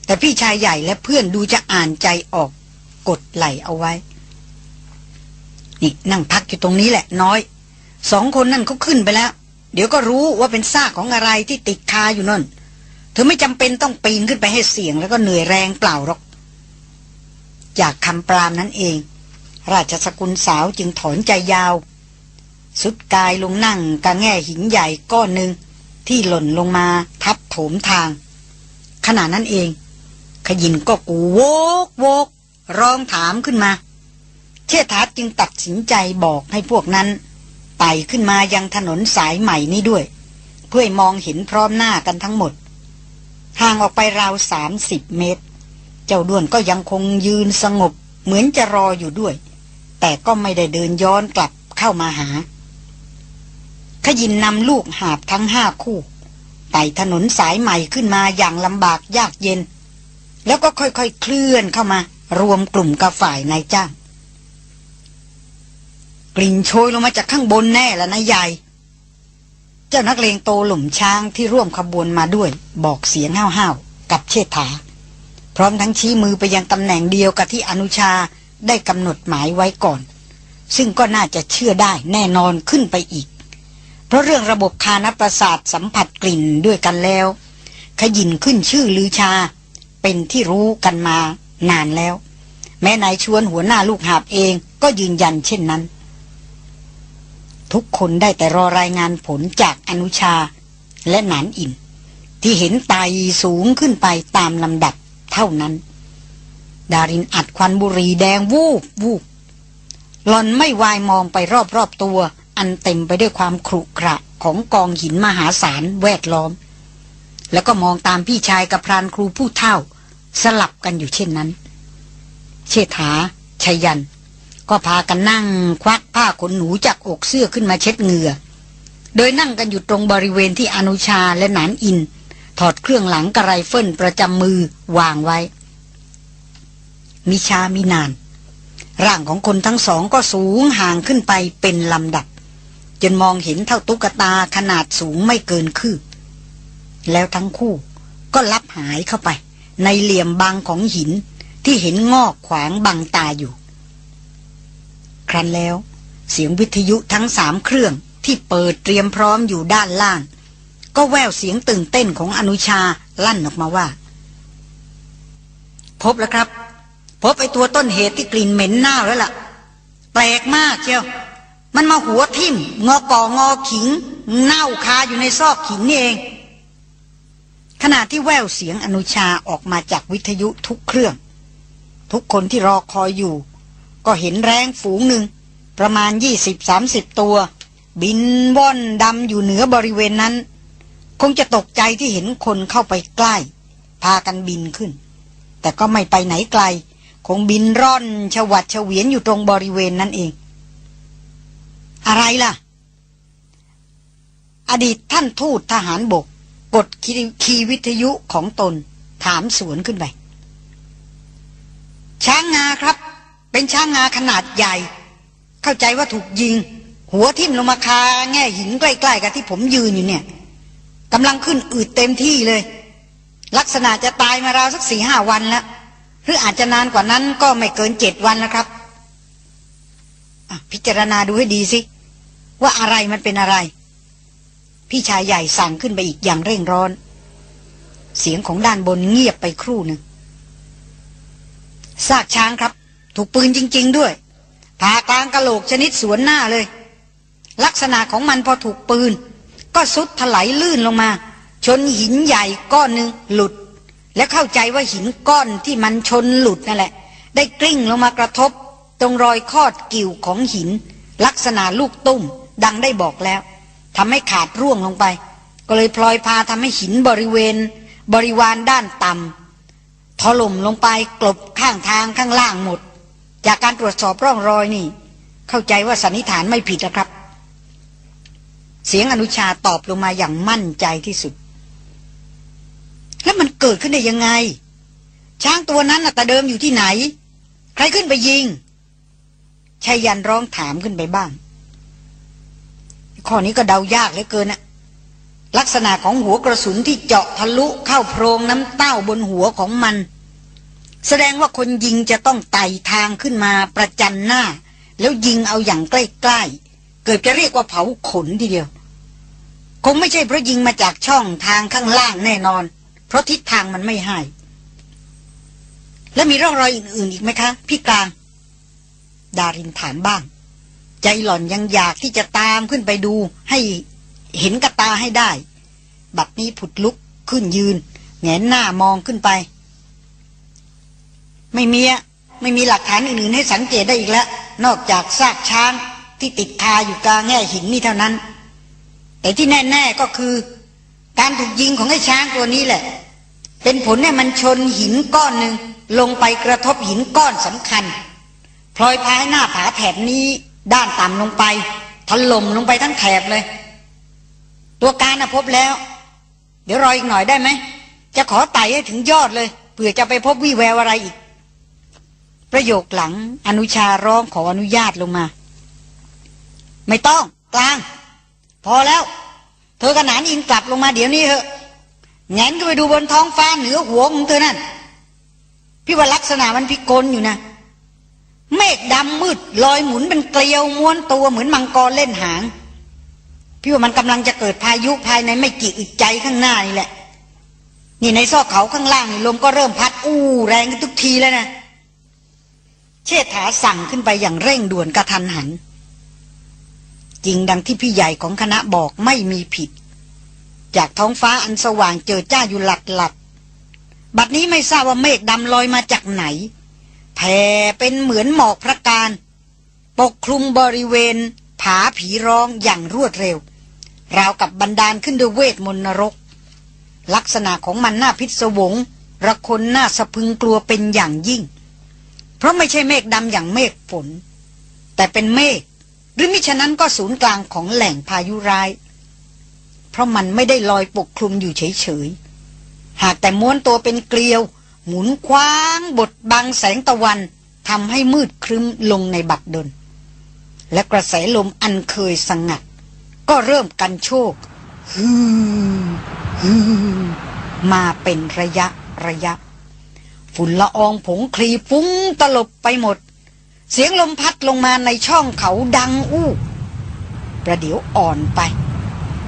แต่พี่ชายใหญ่และเพื่อนดูจะอ่านใจออก กดไหลเอาไว้ นี่นั่งพักอยู่ตรงนี้แหละน้อย สองคนนั่นเขาขึ้นไปแล้ว เดี๋ยวก็รู้ว่าเป็นซากของอะไรที่ติดคาอยู่นั่น อไม่จำเป็นต้องปีนขึ้นไปให้เสี่ยงแล้วก็เหนื่อยแรงเปล่าหรอก จากคำปรามนั้นเอง ราชสกุลสาวจึงถอนใจยาว สุดกายลงนั่งกระแง่หินใหญ่ก้อนหนึ่งที่หล่นลงมาทับโถมทาง ขณะนั้นเอง ขยินก็กูโวกโวกร้องถามขึ้นมา เชษฐาจึงตัดสินใจบอกให้พวกนั้นไต่ขึ้นมายังถนนสายใหม่นี้ด้วย เพื่อมองเห็นพร้อมหน้ากันทั้งหมด ห่างออกไปราวสามสิบเมตร เจ้าด้วนก็ยังคงยืนสงบ เหมือนจะรออยู่ด้วย แต่ก็ไม่ได้เดินย้อนกลับเข้ามาหา ขยินนำลูกหาบทั้งห้าคู่ไต่ถนนสายใหม่ขึ้นมาอย่างลำบากยากเย็น แล้วก็ค่อยๆเคลื่อนเข้ามารวมกลุ่มกับฝ่ายนายจ้าง กลิ่นโชยลงมาจากข้างบนแน่ละนายใหญ่ เจ้านักเลงโตหล่มช้างที่ร่วมขบวนมาด้วย บอกเสียงห้าวๆกับเชษฐา พร้อมทั้งชี้มือไปยังตำแหน่งเดียวกับที่อนุชาได้กำหนดหมายไว้ก่อน ซึ่งก็น่าจะเชื่อได้แน่นอนขึ้นไปอีก เพราะเรื่องระบบคานประสาทสัมผัสกลิ่นด้วยกันแล้ว ขยินขึ้นชื่อลือชา เป็นที่รู้กันมานานแล้ว แม้นายชวนหัวหน้าลูกหาบเองก็ยืนยันเช่นนั้น ทุกคนได้แต่รอรายงานผลจากอนุชาและหนานอิน ที่เห็นไตสูงขึ้นไปตามลำดับเท่านั้น ดารินอัดควันบุรีแดงวูบวูบหลอนไม่วายมองไปรอบๆตัว อันเต็มไปด้วยความขรุขระของกองหินมหาศาลแวดล้อม แล้วก็มองตามพี่ชายกับพรานครูผู้เท่า สลับกันอยู่เช่นนั้น เชษฐาชัยยัน ก็พากันนั่งควักผ้าขนหนูจากอกเสื้อขึ้นมาเช็ดเหงื่อ โดยนั่งกันอยู่ตรงบริเวณที่อนุชาและหนานอิน ถอดเครื่องหลังกระไรเฟิลประจำมือวางไว้ มิชามินาน ร่างของคนทั้งสองก็สูงห่างขึ้นไปเป็นลำดับ จนมองเห็นเท่าตุ๊กตาขนาดสูงไม่เกินคืบ แล้วทั้งคู่ก็ลับหายเข้าไป ในเหลี่ยมบางของหินที่เห็นงอกขวางบังตาอยู่ ครั้นแล้ว เสียงวิทยุทั้งสามเครื่องที่เปิดเตรียมพร้อมอยู่ด้านล่าง ก็แววเสียงตื่นเต้นของอนุชาลั่นออกมาว่า พบแล้วครับ พบไอตัวต้นเหตุที่กลิ่นเหม็นหน้าแล้วล่ะ แปลกมากเชียว มันมาหัวทิ่ม งอกองอขิง เน่าคาอยู่ในซอกขิงนี่เองขณะที่แววเสียงอนุชาออกมาจากวิทยุทุกเครื่อง ทุกคนที่รอคอยอยู่ ก็เห็นแรงฝูงหนึ่ง ประมาณยี่สิบสามสิบตัว บินว่อนดำอยู่เหนือบริเวณนั้น คงจะตกใจที่เห็นคนเข้าไปใกล้ พากันบินขึ้น แต่ก็ไม่ไปไหนไกล คงบินร่อนชวัดเฉวียนอยู่ตรงบริเวณนั้นเอง อะไรล่ะ อดีตท่านทูตทหารบกกดคีวิทยุของตน ถามสวนขึ้นไปช้างงาครับ เป็นช้างงาขนาดใหญ่ เข้าใจว่าถูกยิง หัวทิ่มลงมาคาแง่หินใกล้ๆกับที่ผมยืนอยู่เนี่ยกำลังขึ้นอืดเต็มที่เลย ลักษณะจะตายมาราวสักสี่ห้าวันแล้วหรืออาจจะนานกว่านั้นก็ไม่เกินเจ็ดวันแล้วครับพิจารณาดูให้ดีสิ ว่าอะไรมันเป็นอะไร พี่ชายใหญ่สั่งขึ้นไปอีกอย่างเร่งร้อน เสียงของด้านบนเงียบไปครู่หนึ่งซากช้างครับ ถูกปืนจริง ๆ ด้วยผ่ากลางกะโหลกชนิดสวนหน้าเลย ลักษณะของมันพอถูกปืน ก็สุดถลายลื่นลงมา ชนหินใหญ่ก้อนหนึ่งหลุด และเข้าใจว่าหินก้อนที่มันชนหลุดนั่นแหละ ได้กลิ้งลงมากระทบ ตรงรอยคอดกิ่วของหิน ลักษณะลูกตุ้ม ดังได้บอกแล้วทำให้ขาดร่วงลงไป ก็เลยพลอยพาทำให้หินบริเวณ บริวารด้านต่ำถล่มลงไปกลบข้างทางข้างล่างหมด จากการตรวจสอบร่องรอยนี่ เข้าใจว่าสันนิษฐานไม่ผิดนะครับ เสียงอนุชาตอบลงมาอย่างมั่นใจที่สุด แล้วมันเกิดขึ้นได้ยังไง ช้างตัวนั้นแต่เดิมอยู่ที่ไหน ใครขึ้นไปยิงชายันร้องถามขึ้นไปบ้าง ข้อนี้ก็เดายากเหลือเกินนะลักษณะของหัวกระสุนที่เจาะทะลุเข้าโพรงน้ำเต้าบนหัวของมัน แสดงว่าคนยิงจะต้องไต่ทางขึ้นมาประจันหน้า แล้วยิงเอาอย่างใกล้ๆ เกิดจะเรียกว่าเผาขนทีเดียว คงไม่ใช่เพราะยิงมาจากช่องทางข้างล่างแน่นอน เพราะทิศทางมันไม่ให้ แล้วมีร่องรอยอื่นๆอีกไหมคะ พี่กลาง ดารินถามบ้าง ใจหล่อนยังอยากที่จะตามขึ้นไปดูให้เห็นกับตาให้ได้ บัดนี้ผุดลุกขึ้นยืนแงนหน้ามองขึ้นไป ไม่มีไม่มีหลักฐานอื่นๆให้สังเกตได้อีกแล้ว นอกจากซากช้างที่ติดคาอยู่กลางแง่หินนี่เท่านั้น แต่ที่แน่ๆก็คือ การถูกยิงของไอ้ช้างตัวนี้แหละ เป็นผลให้มันชนหินก้อนหนึ่งลงไปกระทบหินก้อนสำคัญพลอยพายหน้าผาแถบนี้ด้านต่ำลงไปถล่มลงไปทั้งแถบเลย ตัวการนะพบแล้ว เดี๋ยวรออีกหน่อยได้ไหม จะขอไต่ให้ถึงยอดเลยเผื่อจะไปพบวี่แววอะไรอีก ประโยคหลังอนุชาร้องขออนุญาตลงมา ไม่ต้องกลาง พอแล้ว เธอกระหนานอินกลับลงมาเดี๋ยวนี้เหอะแงนก็ไปดูบนท้องฟ้าเหนือหัวของเธอนั่นพี่ว่าลักษณะมันพิกลอยู่นะ เมฆดำมืดลอยหมุนเป็นเกลียวม้วนตัวเหมือนมังกรเล่นหาง พี่ว่ามันกำลังจะเกิดพายุภายในไม่กี่อึดใจข้างหน้านี่แหละ นี่ในซอกเขาข้างล่างลมก็เริ่มพัดอู้แรงกันทุกทีแล้วนะ เชษฐาสั่งขึ้นไปอย่างเร่งด่วนกระทันหัน จริงดังที่พี่ใหญ่ของคณะบอกไม่มีผิด จากท้องฟ้าอันสว่างเจอจ้าอยู่หลัดหลัดบัดนี้ไม่ทราบว่าเมฆดำลอยมาจากไหนแผ่เป็นเหมือนหมอกพระการปกคลุมบริเวณ ผาผีร้องอย่างรวดเร็ว ราวกับบันดาลขึ้นด้วยเวทมนต์นรก ลักษณะของมันน่าพิศวงระคนน่าสะพึงกลัวเป็นอย่างยิ่ง เพราะไม่ใช่เมฆดำอย่างเมฆฝน แต่เป็นเมฆหรือมิฉะนั้นก็ศูนย์กลางของแหล่งพายุร้าย เพราะมันไม่ได้ลอยปกคลุมอยู่เฉยๆ หากแต่ม้วนตัวเป็นเกลียว หมุนคว้างบดบังแสงตะวันทำให้มืดครึ้มลงในบัดดล และกระแสลมอันเคยสงัด ก็เริ่มกันโชกฮือฮือมาเป็นระยะระยะ ฝุ่นละอองผงคลีฟุ้งตลบไปหมด เสียงลมพัดลงมาในช่องเขาดังอู้ ประเดี๋ยวอ่อนไป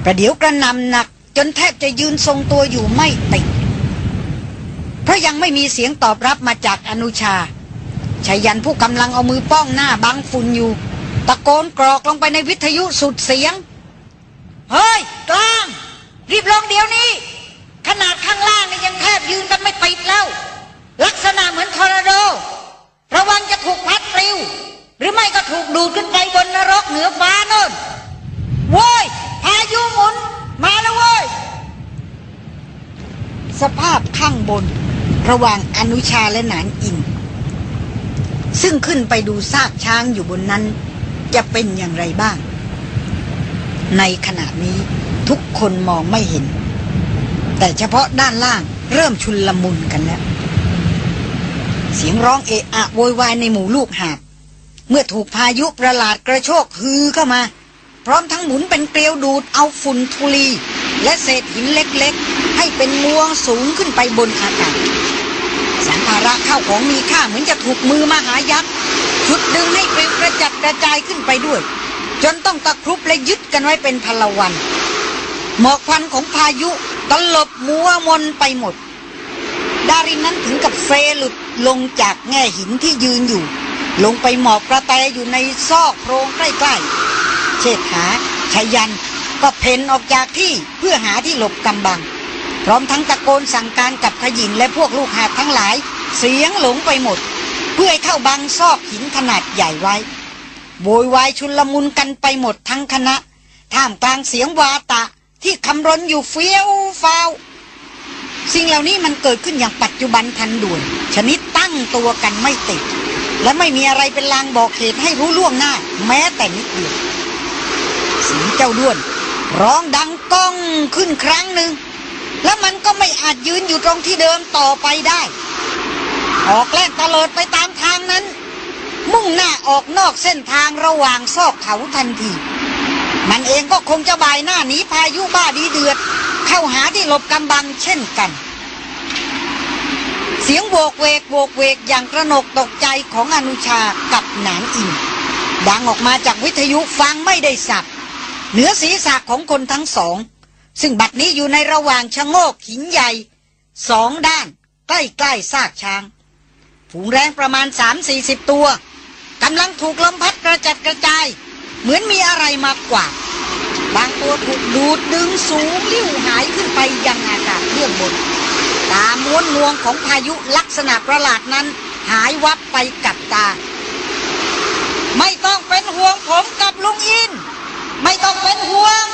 ประเดี๋ยวกระนำหนักจนแทบจะยืนทรงตัวอยู่ไม่ติด เพราะยังไม่มีเสียงตอบรับมาจากอนุชาชายันผู้กำลังเอามือป้องหน้าบังฝุ่นอยู่ ตะโกนกรอกลงไปในวิทยุสุดเสียง เฮ้ย กลาง รีบลงเดี๋ยวนี้ ขนาดข้างล่างนี่ยังแทบยืนกันไม่ติดแล้ว ลักษณะเหมือนทอร์นาโด ระวังจะถูกพัดปลิว หรือไม่ก็ถูกดูดขึ้นไปบนนรกเหนือฟ้าโน่นโว้ยพายุหมุน มาแล้วเว้ย สภาพข้างบน ระหว่างอนุชาและหนานอิน ซึ่งขึ้นไปดูซากช้างอยู่บนนั้น จะเป็นอย่างไรบ้าง ในขณะนี้ทุกคนมองไม่เห็น แต่เฉพาะด้านล่างเริ่มชุนลมุนกันแล้ว เสียงร้องเอะอะโวยวายในหมู่ลูกหาบ เมื่อถูกพายุประหลาดกระโชกฮือเข้ามา พร้อมทั้งหมุนเป็นเกลียวดูดเอาฝุ่นทุลี และเศษหินเล็กๆ ให้เป็นงวงสูงขึ้นไปบนอากาศสัมภาระเข้าของมีค่าเหมือนจะถูกมือมหายักษ์ชุดดึงให้ปลิวกระจัดกระจายขึ้นไปด้วย จนต้องตะครุบและยึดกันไว้เป็นพลวัน หมอกควันของพายุตลบมัวมนไปหมด ดารินนั้นถึงกับเซหลุดลงจากแง่หินที่ยืนอยู่ ลงไปหมอบกระแตอยู่ในซอกโพรงใกล้ๆ เชษฐาชยันก็เพ่นออกจากที่เพื่อหาที่หลบกำบัง พร้อมทั้งตะโกนสั่งการกับขยินและพวกลูกหาทั้งหลาย เสียงหลงไปหมด เพื่อเข้าบังซอกหินขนาดใหญ่ไว้โวยวายชุนลมุนกันไปหมดทั้งคณะ ท่ามกลางเสียงวาตะที่คำรนอยู่เฟี้ยวฟ้าว สิ่งเหล่านี้มันเกิดขึ้นอย่างปัจจุบันทันด่วน ชนิดตั้งตัวกันไม่ติด และไม่มีอะไรเป็นลางบอกเหตุให้รู้ล่วงหน้า แม้แต่นิดเดียวเสียงเจ้าด้วน ร้องดังก้องขึ้นครั้งหนึ่ง แล้วมันก็ไม่อาจยืนอยู่ตรงที่เดิมต่อไปได้ ออกแล่นตะลิดไปตามทางนั้น มุ่งหน้าออกนอกเส้นทางระหว่างซอกเขาทันที มันเองก็คงจะบายหน้าหนีพายุบ้าดีเดือด เข้าหาที่หลบกำบังเช่นกัน เสียงโวกเวกโวกเวกอย่างกระหนกตกใจของอนุชากับหนานอินดังออกมาจากวิทยุฟังไม่ได้สับเหนือศีรษะของคนทั้งสอง ซึ่งบัดนี้อยู่ในระหว่างชะโงกหินใหญ่สองด้าน ใกล้ๆซากช้างฝูงแรงประมาณสามสี่สิบตัวกำลังถูกลมพัดกระจัดกระจาย เหมือนมีอะไรมากว่าบางตัวถูกดูดดึงสูงลิ้วหายขึ้นไปยังอากาศเบื้องบน ตาม้วนงวงของพายุลักษณะประหลาดนั้น หายวับไปกับตา ไม่ต้องเป็นห่วงผมกับลุงอิน ไม่ต้องเป็นห่วง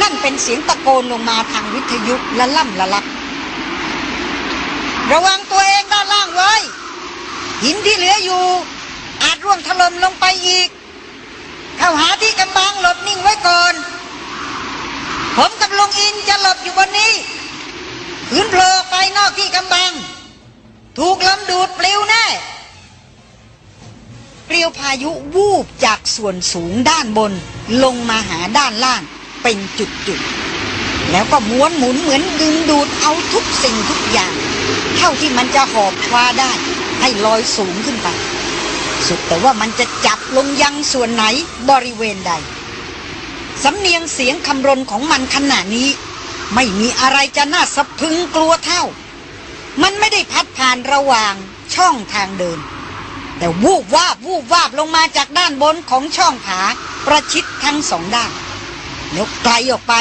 นั่นเป็นเสียงตะโกนลงมาทางวิทยุละล่ำละลักระวังตัวเองด้านล่างไว้หินที่เหลืออยู่ อาจร่วงถล่มลงไปอีก เข้าหาที่กำบังหลบนิ่งไว้ก่อน ผมกับลุงอินจะหลบอยู่บนนี้ขืนโผล่อไปนอกที่กำบัง ถูกลำดูดปลิวแน่เปลวพายุวูบจากส่วนสูงด้านบน ลงมาหาด้านล่างเป็นจุดๆ แล้วก็ม้วนหมุนเหมือนดึงดูดเอาทุกสิ่งทุกอย่าง เท่าที่มันจะหอบคว้าได้ให้ลอยสูงขึ้นไป สุดแต่ว่ามันจะจับลงยังส่วนไหนบริเวณใด สำเนียงเสียงคำรนของมันขณะนี้ ไม่มีอะไรจะน่าสะพึงกลัวเท่า มันไม่ได้พัดผ่านระหว่างช่องทางเดิน แต่วูบวาบวูบวาบลงมาจากด้านบนของช่องผาประชิดทั้งสองด้านแล้วไกลออกไป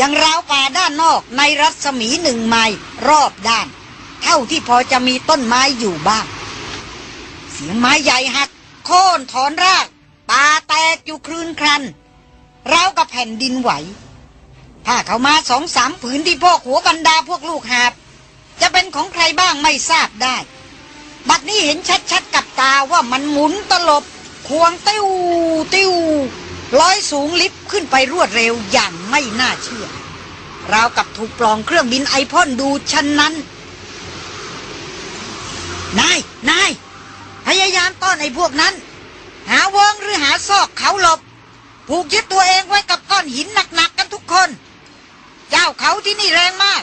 ยังราวป่าด้านนอกในรัศมีหนึ่งไมล์รอบด้าน เท่าที่พอจะมีต้นไม้อยู่บ้าง เสียงไม้ใหญ่หัก โค่นถอนรากป่าแตกอยู่คลื่นครันราวกับแผ่นดินไหว ถ้าเขามาสองสามผืนที่พวกหัวบรรดาพวกลูกหาบ จะเป็นของใครบ้างไม่ทราบได้ บัดนี้เห็นชัดๆกับตาว่ามันหมุนตลบ ควงติ้วติ้วลอยสูงลิฟต์ขึ้นไปรวดเร็วอย่างไม่น่าเชื่อราวกับถูกปลองเครื่องบินไอพ่นดูชั้นนั้น นาย นาย พยายามต้อนไอ้พวกนั้น หาเวิงหรือหาซอกเขาหลบ ผูกยึดตัวเองไว้กับก้อนหินหนักๆกันทุกคน เจ้าเขาที่นี่แรงมาก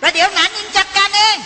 ประเดี๋ยวหนานอินจัดการเอง